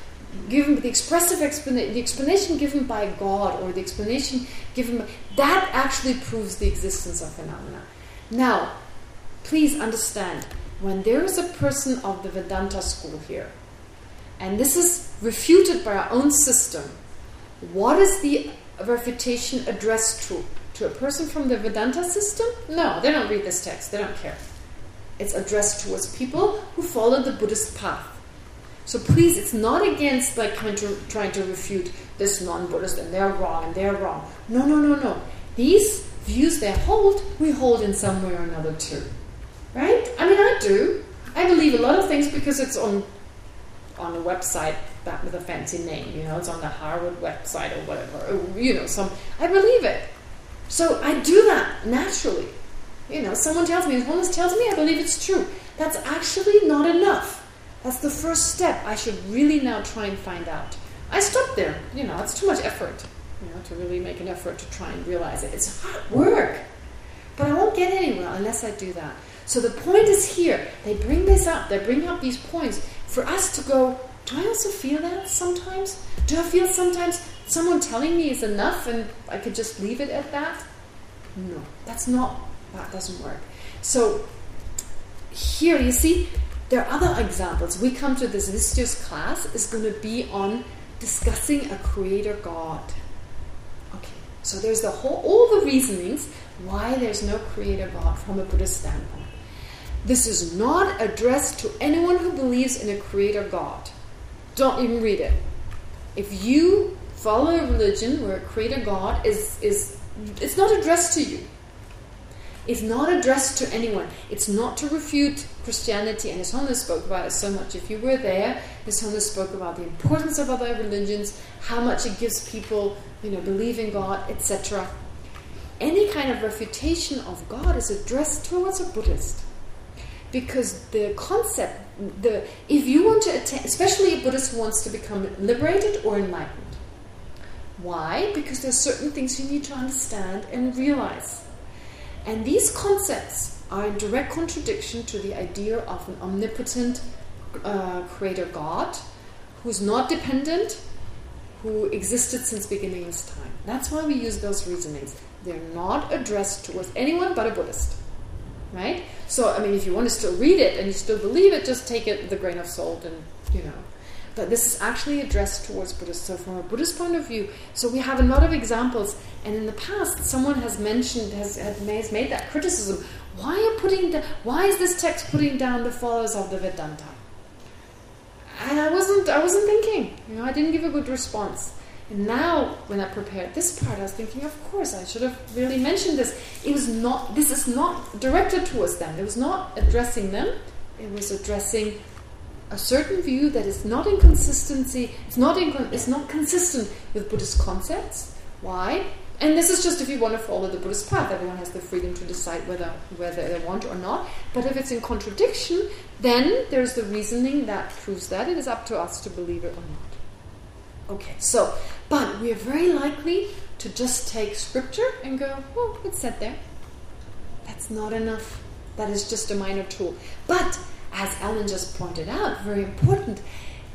given, the expressive explanation, the explanation given by God or the explanation given by, that actually proves the existence of phenomena. Now, please understand, when there is a person of the Vedanta school here, and this is refuted by our own system. What is the refutation addressed to? To a person from the Vedanta system? No, they don't read this text. They don't care. It's addressed towards people who follow the Buddhist path. So please, it's not against like to, trying to refute this non-Buddhist and they're wrong and they're wrong. No, no, no, no. These views they hold, we hold in some way or another too. Right? I mean, I do. I believe a lot of things because it's on on a website that with a fancy name. You know, it's on the Harvard website or whatever. Or, you know, some I believe it. So I do that naturally. You know, someone tells me, someone tells me, I believe it's true. That's actually not enough. That's the first step. I should really now try and find out. I stopped there. You know, it's too much effort. You know, to really make an effort to try and realize it. It's hard work. But I won't get anywhere unless I do that. So the point is here. They bring this up. They bring up these points for us to go, do I also feel that sometimes? Do I feel sometimes someone telling me is enough and I could just leave it at that? No, that's not, that doesn't work. So here, you see, there are other examples. We come to this, this year's class is going to be on discussing a creator God. Okay, so there's the whole, all the reasonings why there's no creator God from a Buddhist standpoint. This is not addressed to anyone who believes in a creator God. Don't even read it. If you follow a religion where a creator God is, is it's not addressed to you. It's not addressed to anyone. It's not to refute Christianity, and His Holiness spoke about it so much. If you were there, His Holiness spoke about the importance of other religions, how much it gives people, you know, believe in God, etc. Any kind of refutation of God is addressed towards a Buddhist because the concept, the if you want to attain, especially a Buddhist wants to become liberated or enlightened. Why? Because there's certain things you need to understand and realize. And these concepts are in direct contradiction to the idea of an omnipotent uh, creator God who's not dependent, who existed since beginning of time. That's why we use those reasonings. They're not addressed towards anyone but a Buddhist right? So, I mean, if you want to still read it and you still believe it, just take it with a grain of salt and, you know. But this is actually addressed towards Buddhists. So from a Buddhist point of view, so we have a lot of examples. And in the past, someone has mentioned, has, has made that criticism. Why are putting, the, why is this text putting down the followers of the Vedanta? And I wasn't, I wasn't thinking. You know, I didn't give a good response. And now, when I prepared this part, I was thinking, of course, I should have really mentioned this. It was not, this is not directed towards them. It was not addressing them. It was addressing a certain view that is not in consistency, it's not, in, it's not consistent with Buddhist concepts. Why? And this is just if you want to follow the Buddhist path. Everyone has the freedom to decide whether whether they want or not. But if it's in contradiction, then there's the reasoning that proves that. It is up to us to believe it or not. Okay, so but we are very likely to just take scripture and go, well, it's said there. That's not enough. That is just a minor tool. But, as Alan just pointed out, very important,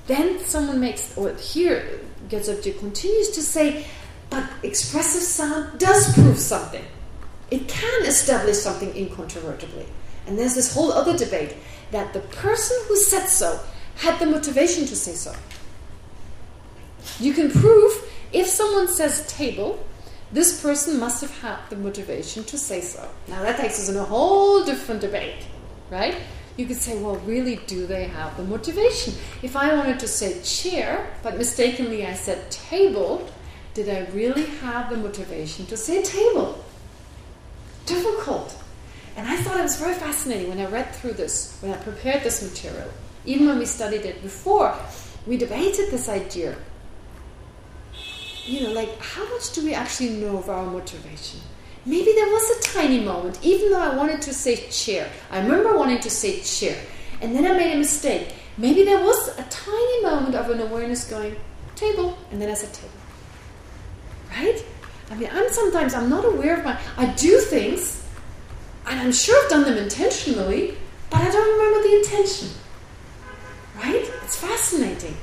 then someone makes, or here, Gyaltsab continues to say, but expressive sound does prove something. It can establish something incontrovertibly. And there's this whole other debate that the person who said so had the motivation to say so. You can prove if someone says table, this person must have had the motivation to say so. Now that takes us in a whole different debate, right? You could say, well, really, do they have the motivation? If I wanted to say chair, but mistakenly I said table, did I really have the motivation to say table? Difficult. And I thought it was very fascinating when I read through this, when I prepared this material. Even when we studied it before, we debated this idea you know, like how much do we actually know of our motivation? Maybe there was a tiny moment, even though I wanted to say chair. I remember wanting to say chair, and then I made a mistake. Maybe there was a tiny moment of an awareness going, table, and then I said table. Right? I mean, I'm sometimes, I'm not aware of my, I do things, and I'm sure I've done them intentionally, but I don't remember the intention. Right? It's fascinating.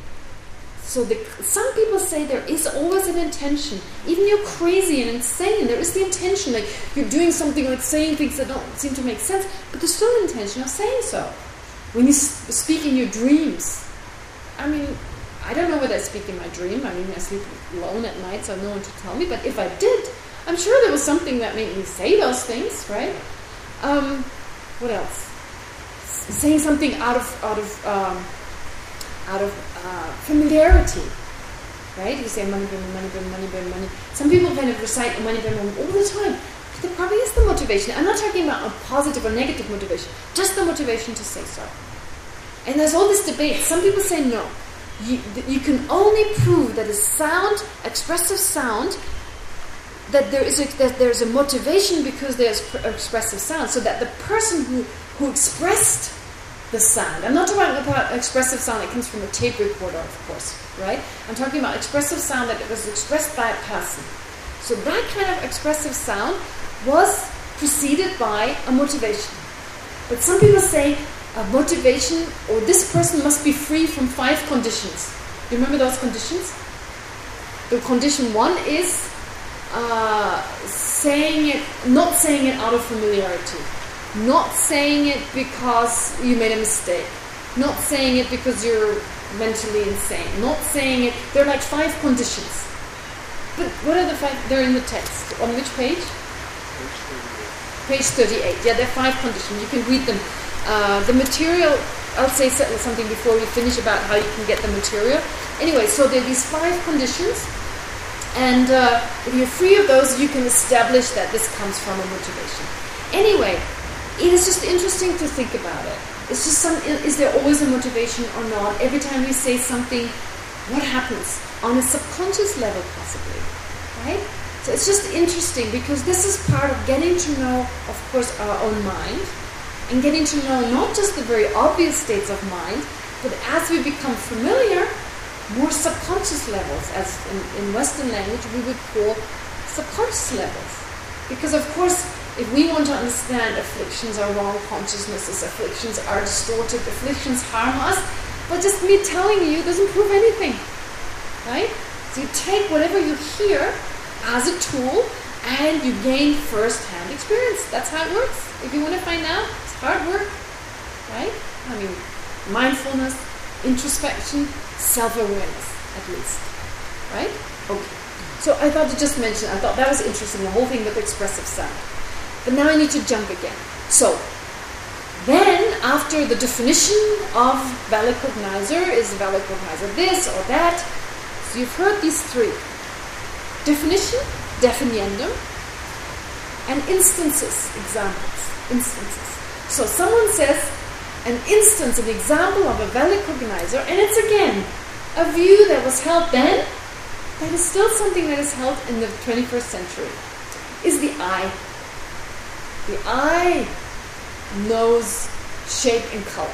So the, some people say there is always an intention. Even you're crazy and insane, there is the intention. Like you're doing something like saying things that don't seem to make sense, but there's still an intention of saying so. When you speak in your dreams, I mean, I don't know whether I speak in my dream. I mean, I sleep alone at night, so no one to tell me. But if I did, I'm sure there was something that made me say those things, right? Um, what else? S saying something out of out of um, out of uh, familiarity, right? You say money, burn, money, burn, money, burn, money. Some people kind of recite money, money all the time. But there probably is the motivation. I'm not talking about a positive or negative motivation, just the motivation to say so. And there's all this debate. Some people say no. You, you can only prove that a sound, expressive sound, that there is a, that there's a motivation because there's expressive sound, so that the person who who expressed the sound. I'm not talking about expressive sound that comes from a tape recorder, of course, right? I'm talking about expressive sound that was expressed by a person. So that kind of expressive sound was preceded by a motivation. But some people say a motivation or this person must be free from five conditions. You remember those conditions? The condition one is uh, saying it, not saying it out of familiarity, not saying it because you made a mistake, not saying it because you're mentally insane, not saying it. There are like five conditions. But what are the five? They're in the text. On which page? Page 38. Yeah, there are five conditions. You can read them. Uh, the material, I'll say something before we finish about how you can get the material. Anyway, so there are these five conditions. And uh, if you're free of those, you can establish that this comes from a motivation. Anyway, it is just interesting to think about it. It's just some, is there always a motivation or not? Every time we say something, what happens? On a subconscious level, possibly, right? So it's just interesting because this is part of getting to know, of course, our own mind and getting to know not just the very obvious states of mind, but as we become familiar, more subconscious levels, as in, in Western language we would call subconscious levels. Because of course, if we want to understand afflictions are wrong consciousnesses, afflictions are distorted, afflictions harm us, but just me telling you doesn't prove anything. Right? So you take whatever you hear as a tool and you gain first-hand experience. That's how it works. If you want to find out, it's hard work, right? I mean, mindfulness, introspection, self-awareness, at least, right? Okay. So I thought to just mention, I thought that was interesting, the whole thing with expressive sound. But now I need to jump again. So, then, after the definition of valid cognizer, is valid cognizer this or that? So you've heard these three. Definition, definiendum, and instances, examples, instances. So someone says an instance, an example of a valid cognizer, and it's again a view that was held then, that is still something that is held in the 21st century, is the eye. The eye knows shape and color.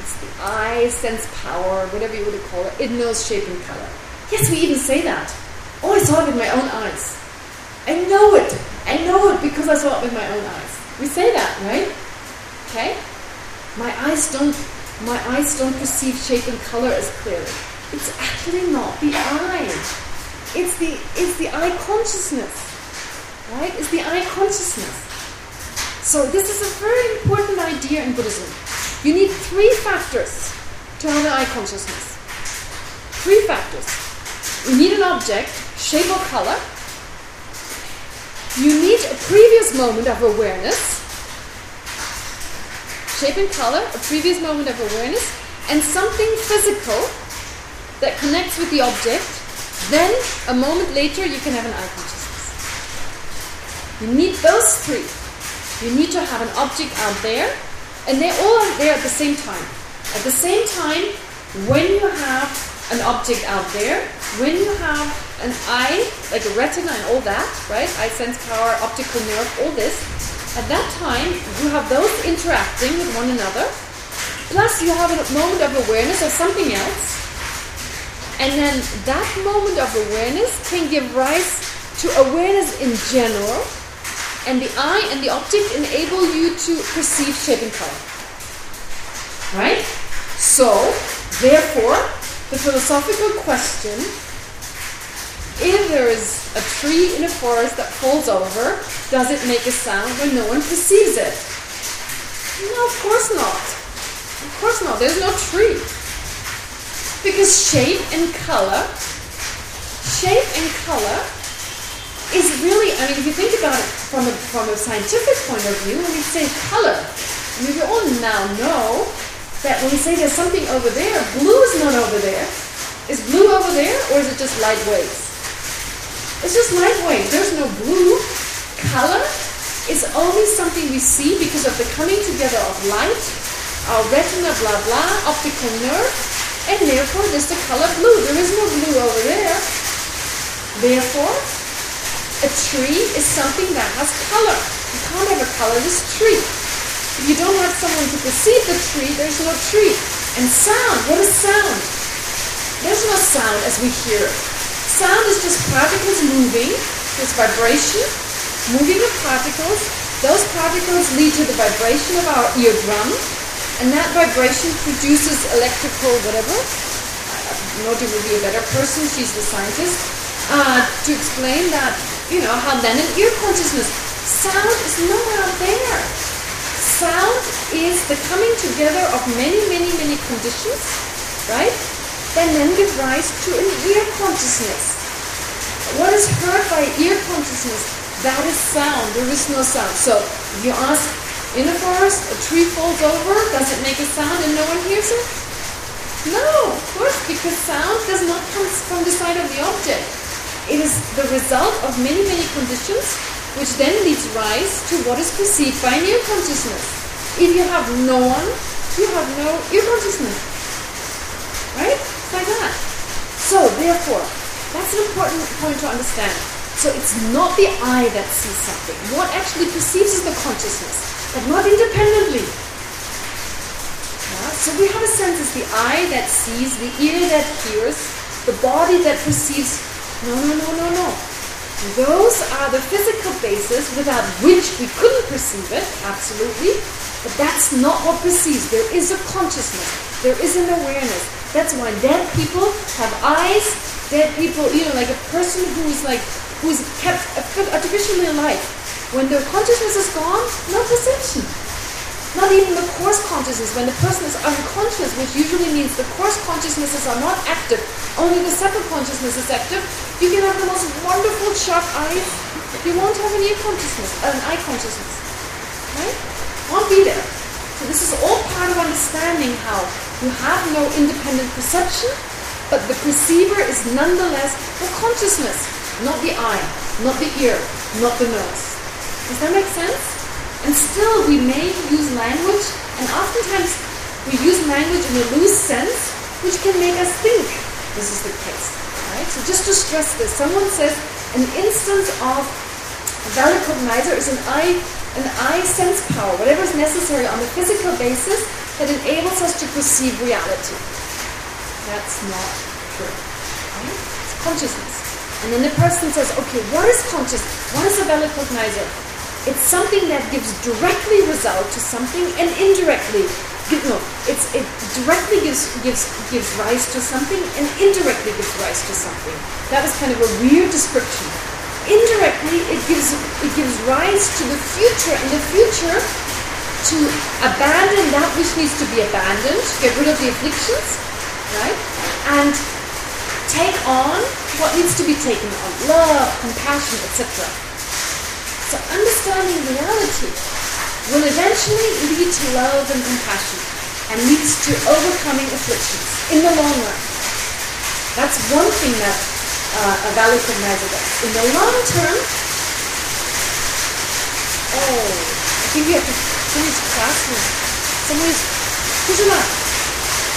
It's the eye, sense power, whatever you would call it. It knows shape and color. Yes, we even say that. Oh, I saw it with my own eyes. I know it. I know it because I saw it with my own eyes. We say that, right? Okay? My eyes don't my eyes don't perceive shape and color as clearly. It's actually not the eye. It's the it's the eye consciousness. Right? It's the eye consciousness. So this is a very important idea in Buddhism. You need three factors to have an eye consciousness. Three factors. You need an object, shape or color. You need a previous moment of awareness shape and color, a previous moment of awareness, and something physical that connects with the object, then a moment later you can have an eye consciousness. You need those three. You need to have an object out there, and they're all out there at the same time. At the same time, when you have an object out there, when you have an eye, like a retina and all that, right? Eye sense power, optical nerve, all this, at that time, you have those interacting with one another, plus you have a moment of awareness of something else, and then that moment of awareness can give rise to awareness in general, and the eye and the optic enable you to perceive shape and color. Right? So, therefore, the philosophical question if there is a tree in a forest that falls over, does it make a sound when no one perceives it? No, of course not. Of course not. There's no tree. Because shape and color, shape and color is really, I mean, if you think about it from a, from a scientific point of view, when we say color, I mean, we all now know that when we say there's something over there, blue is not over there. Is blue over there, or is it just light waves? It's just light waves. There's no blue. Color is only something we see because of the coming together of light, our retina, blah, blah, optical nerve, and therefore there's the color blue. There is no blue over there. Therefore, a tree is something that has color. You can't have a colorless tree. If you don't have someone to perceive the tree, there's no tree. And sound, what is sound? There's no sound as we hear it. Sound is just particles moving, it's vibration, moving of particles. Those particles lead to the vibration of our eardrum, and that vibration produces electrical whatever. Noti will be a better person, she's the scientist, uh, to explain that, you know, how then an ear consciousness. Sound is nowhere out there sound is the coming together of many, many, many conditions, right? That then give rise to an ear consciousness. What is heard by ear consciousness? That is sound. There is no sound. So you ask in a forest, a tree falls over, does it make a sound and no one hears it? No, of course, because sound does not come from the side of the object. It is the result of many, many conditions which then leads rise to what is perceived by ear consciousness. If you have no one, you have no ear consciousness. Right? It's like that. So, therefore, that's an important point to understand. So it's not the eye that sees something. What actually perceives is the consciousness, but not independently. Yeah? So we have a sense it's the eye that sees, the ear that hears, the body that perceives. No, no, no, no, no. Those are the physical basis without which we couldn't perceive it, absolutely. But that's not what perceives. There is a consciousness. There is an awareness. That's why dead people have eyes. Dead people, you know, like a person who's like, who's kept artificially alive. When their consciousness is gone, no perception. Not even the coarse consciousness. When the person is unconscious, which usually means the coarse consciousnesses are not active, only the subtle consciousness is active, you can have the most wonderful sharp eyes. You won't have an ear consciousness, uh, an eye consciousness. Right? Won't be there. So this is all part of understanding how you have no independent perception, but the perceiver is nonetheless the consciousness, not the eye, not the ear, not the nose. Does that make sense? And still we may use language, and oftentimes we use language in a loose sense, which can make us think this is the case. Right? So just to stress this, someone says an instance of a valid cognizer is an eye, an eye sense power, whatever is necessary on a physical basis that enables us to perceive reality. That's not true. Right? It's consciousness. And then the person says, okay, what is consciousness? What is a valid cognizer? It's something that gives directly result to something and indirectly no, it's, it directly gives, gives, gives rise to something and indirectly gives rise to something. That was kind of a weird description. Indirectly, it gives, it gives rise to the future, and the future to abandon that which needs to be abandoned, get rid of the afflictions, right? And take on what needs to be taken on, love, compassion, etc. So understanding reality will eventually lead to love and compassion and leads to overcoming afflictions in the long run. That's one thing that uh, a valid cognizer does. In the long term, oh, I think we have to finish class here. Somebody's, Kujula,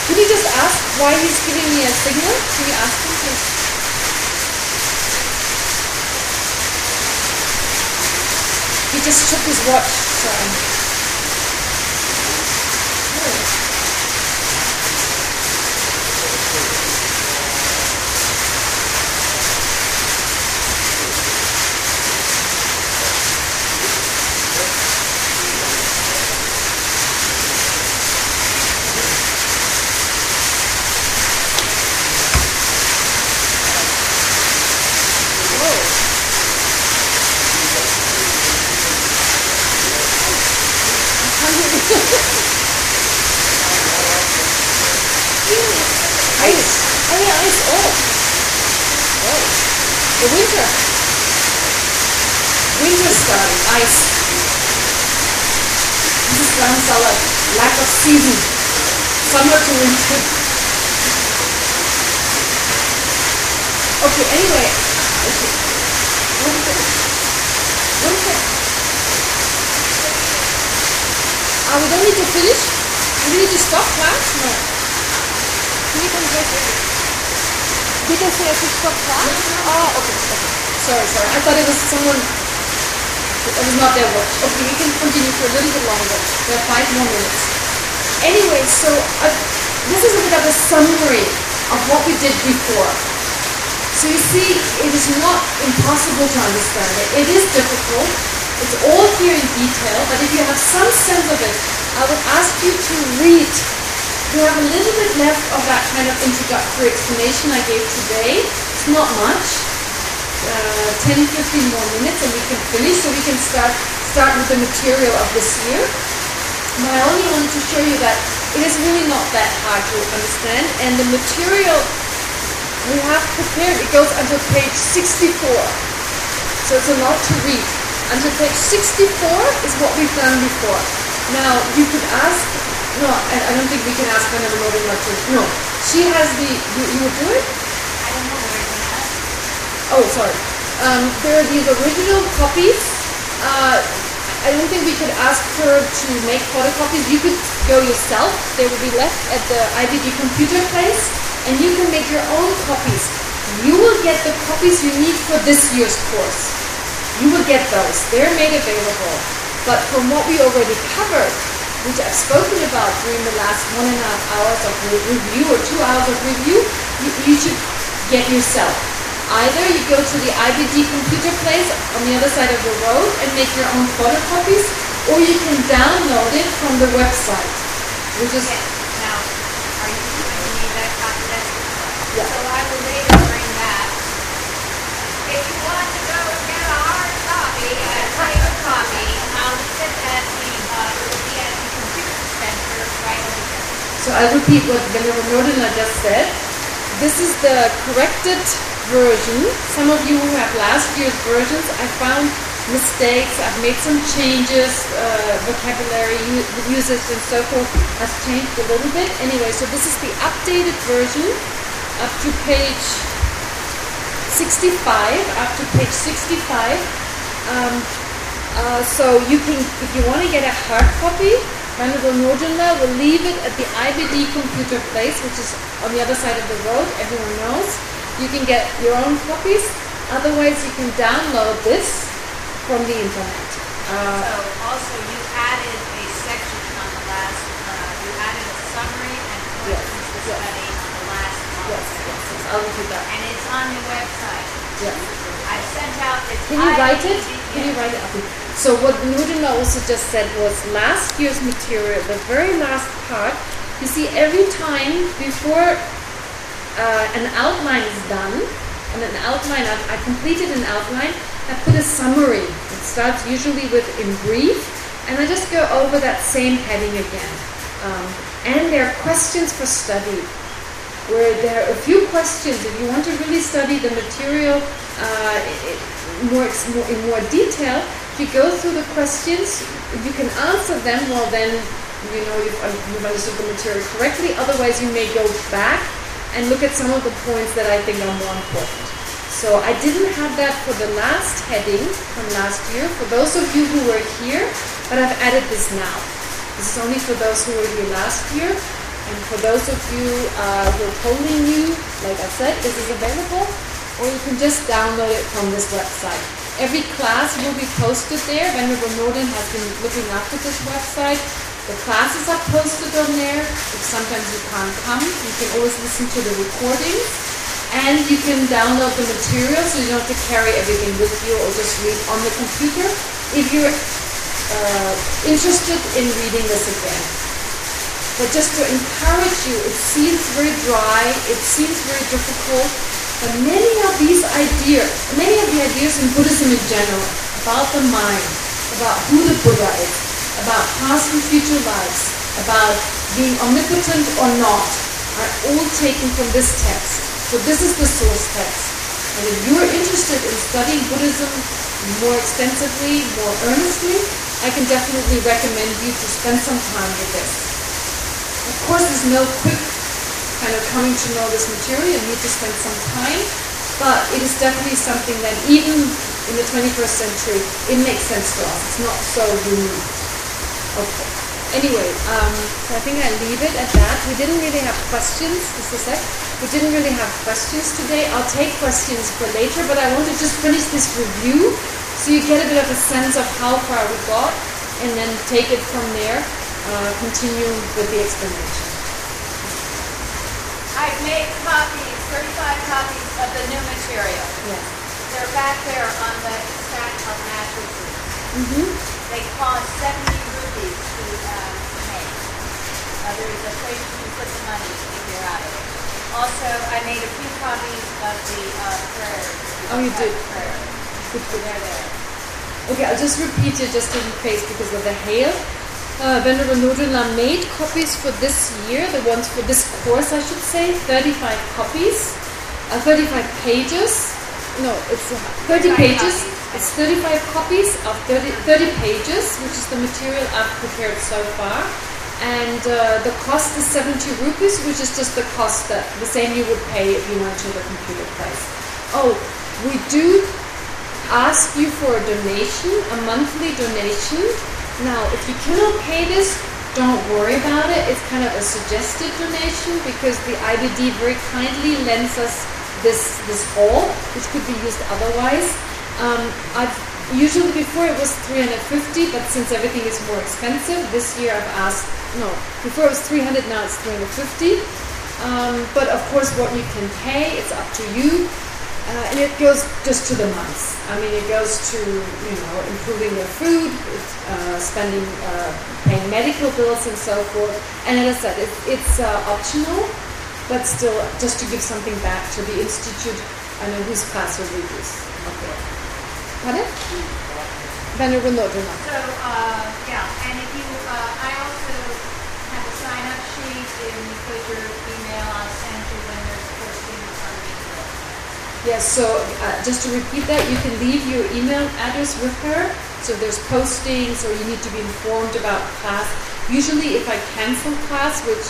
can you just ask why he's giving me a signal? Can you ask him please? Just took his watch, so... ice. Oh yeah, ice. Oh. Whoa. The winter. winter starting, ice. This is ground salad, lack of season, summer to winter. Okay, anyway, okay. One second. One second. Are we don't need to finish? Do we need to stop class? No. Can you come back? Did they say I should stop class? Oh, okay, okay. Sorry, sorry. I thought it was not their watch. Okay, we can continue for a little bit longer. We have five more minutes. Anyway, so uh, this is a bit of a summary of what we did before. So you see, it is not impossible to understand it. It is difficult. It's all here in detail, but if you have some sense of it, I would ask you to read. We have a little bit left of that kind of introductory explanation I gave today. It's not much. Uh, 10, 15 more minutes and we can finish, so we can start start with the material of this year. But I only wanted to show you that it is really not that hard to understand, and the material we have prepared, it goes until page 64. So it's a lot to read. Until page 64 is what we've done before. Now, you could ask, no, I, don't think we can ask Model not to. No, she has the, you, you do it? I don't know where it is. Oh, sorry. Um, there are these original copies. Uh, I don't think we could ask her to make photocopies. You could go yourself. They will be left at the IBD computer place, and you can make your own copies. You will get the copies you need for this year's course. You will get those. They're made available. But from what we already covered, which I've spoken about during the last one and a half hours of review or two hours of review, you, you should get yourself. Either you go to the IBD computer place on the other side of the road and make your own photocopies, or you can download it from the website, which is Okay, now, are you going to need that? That's, Yeah. so I will later bring that. If you want to go and get a hard copy, a paper copy, I'll sit at the, uh, it will be at the computer center right over there. So I'll repeat what Venerable Nordina just said. This is the corrected version. Some of you who have last year's versions, I found mistakes. I've made some changes. Uh, vocabulary u- usage and so forth has changed a little bit. Anyway, so this is the updated version up to page 65. Up to page 65. Um, uh, so you can, if you want to get a hard copy, Venerable Nordula will leave it at the IBD computer place, which is on the other side of the road. Everyone knows. You can get your own copies. Otherwise, you can download this from the internet. Uh, So also you added a section on the last, uh, you added a summary and Yes, questions to yes. study on the last yes, yes, yes, I'll repeat that. And it's on the website. Yes. I sent out this. Can you write it? Can you write it? Okay. So what Nudina also just said was last year's material, the very last part. You see, every time before uh, an outline is done, and an outline, I've, I completed an outline, I put a summary. It starts usually with in brief, and I just go over that same heading again. Um, and there are questions for study where there are a few questions. If you want to really study the material uh, i- i- more, more in more detail, if you go through the questions, you can answer them, well then you know you've, you've understood the material correctly. Otherwise, you may go back and look at some of the points that I think are more important. So I didn't have that for the last heading from last year, for those of you who were here, but I've added this now. This is only for those who were here last year. And for those of you uh, who are totally new, like I said, this is available, or you can just download it from this website. Every class will be posted there. Venerable Norden has been looking after this website. The classes are posted on there. If sometimes you can't come, you can always listen to the recordings. And you can download the material so you don't have to carry everything with you or just read on the computer if you're uh, interested in reading this again. But just to encourage you, it seems very dry, it seems very difficult, but many of these ideas, many of the ideas in Buddhism in general, about the mind, about who the Buddha is, about past and future lives, about being omnipotent or not, are all taken from this text. So this is the source text. And if you are interested in studying Buddhism more extensively, more earnestly, I can definitely recommend you to spend some time with this. Of course, there's no quick kind of coming to know this material. You need to spend some time, but it is definitely something that even in the 21st century, it makes sense to us. It's not so unique. Okay. Anyway, um, so I think I leave it at that. We didn't really have questions. Just a sec. We didn't really have questions today. I'll take questions for later, but I want to just finish this review so you get a bit of a sense of how far we got and then take it from there, uh, continue with the explanation. I've made copies, 35 copies of the new material. Yeah. They're back there on the stack of mattresses. Mm-hmm. They cost 70 rupees to uh, make. Uh, there's a place you can put the money if you're out of it. Also, I made a few copies of the uh, prayers. Oh, you did? Prayers. Good, So good. they're there. Okay, I'll just repeat it just in case because of the hail. Uh, Venerable Nodrila made copies for this year, the ones for this course, I should say, 35 copies, uh, 35 pages. No, it's uh, 30 pages. copies. It's 35 copies of 30, 30 pages, which is the material I've prepared so far. And uh, the cost is 70 rupees, which is just the cost that the same you would pay if you went to the computer place. Oh, we do ask you for a donation, a monthly donation. Now, if you cannot pay this, don't worry about it. It's kind of a suggested donation because the IBD very kindly lends us this this all, which could be used otherwise. Um, I've usually before it was 350, but since everything is more expensive, this year I've asked no. Before it was 300, now it's 350. Um, but of course, what you can pay, it's up to you. Uh, and it goes just to the months. I mean, it goes to you know improving their food, uh, spending, uh, paying medical bills, and so forth. And as I said, it, it's uh, optional, but still, just to give something back to the institute. I know whose class read this. Okay. Pardon? Venerable Nodrina. So, uh, yeah, and if you, uh, I also have a sign-up sheet, and you put your email, I'll send you when there's postings on the Yes, so uh, just to repeat that, you can leave your email address with her. So there's postings or you need to be informed about class. Usually if I cancel class, which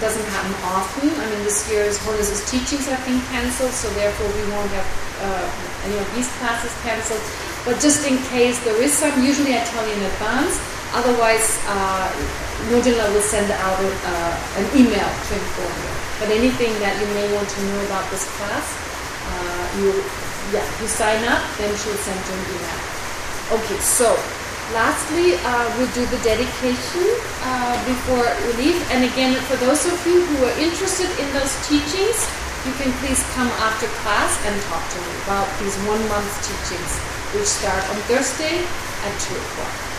doesn't happen often, I mean this year's Holiness's teachings have been cancelled, so therefore we won't have uh, any of these classes cancelled. But just in case there is some, usually I tell you in advance. Otherwise, uh, will send out uh, an email to inform you. But anything that you may want to know about this class, uh, you yeah you sign up then she'll send you an email okay so lastly uh, we'll do the dedication uh, before we leave. And again for those of you who are interested in those teachings you can please come after class and talk to me about these one month teachings which start on Thursday at 2 o'clock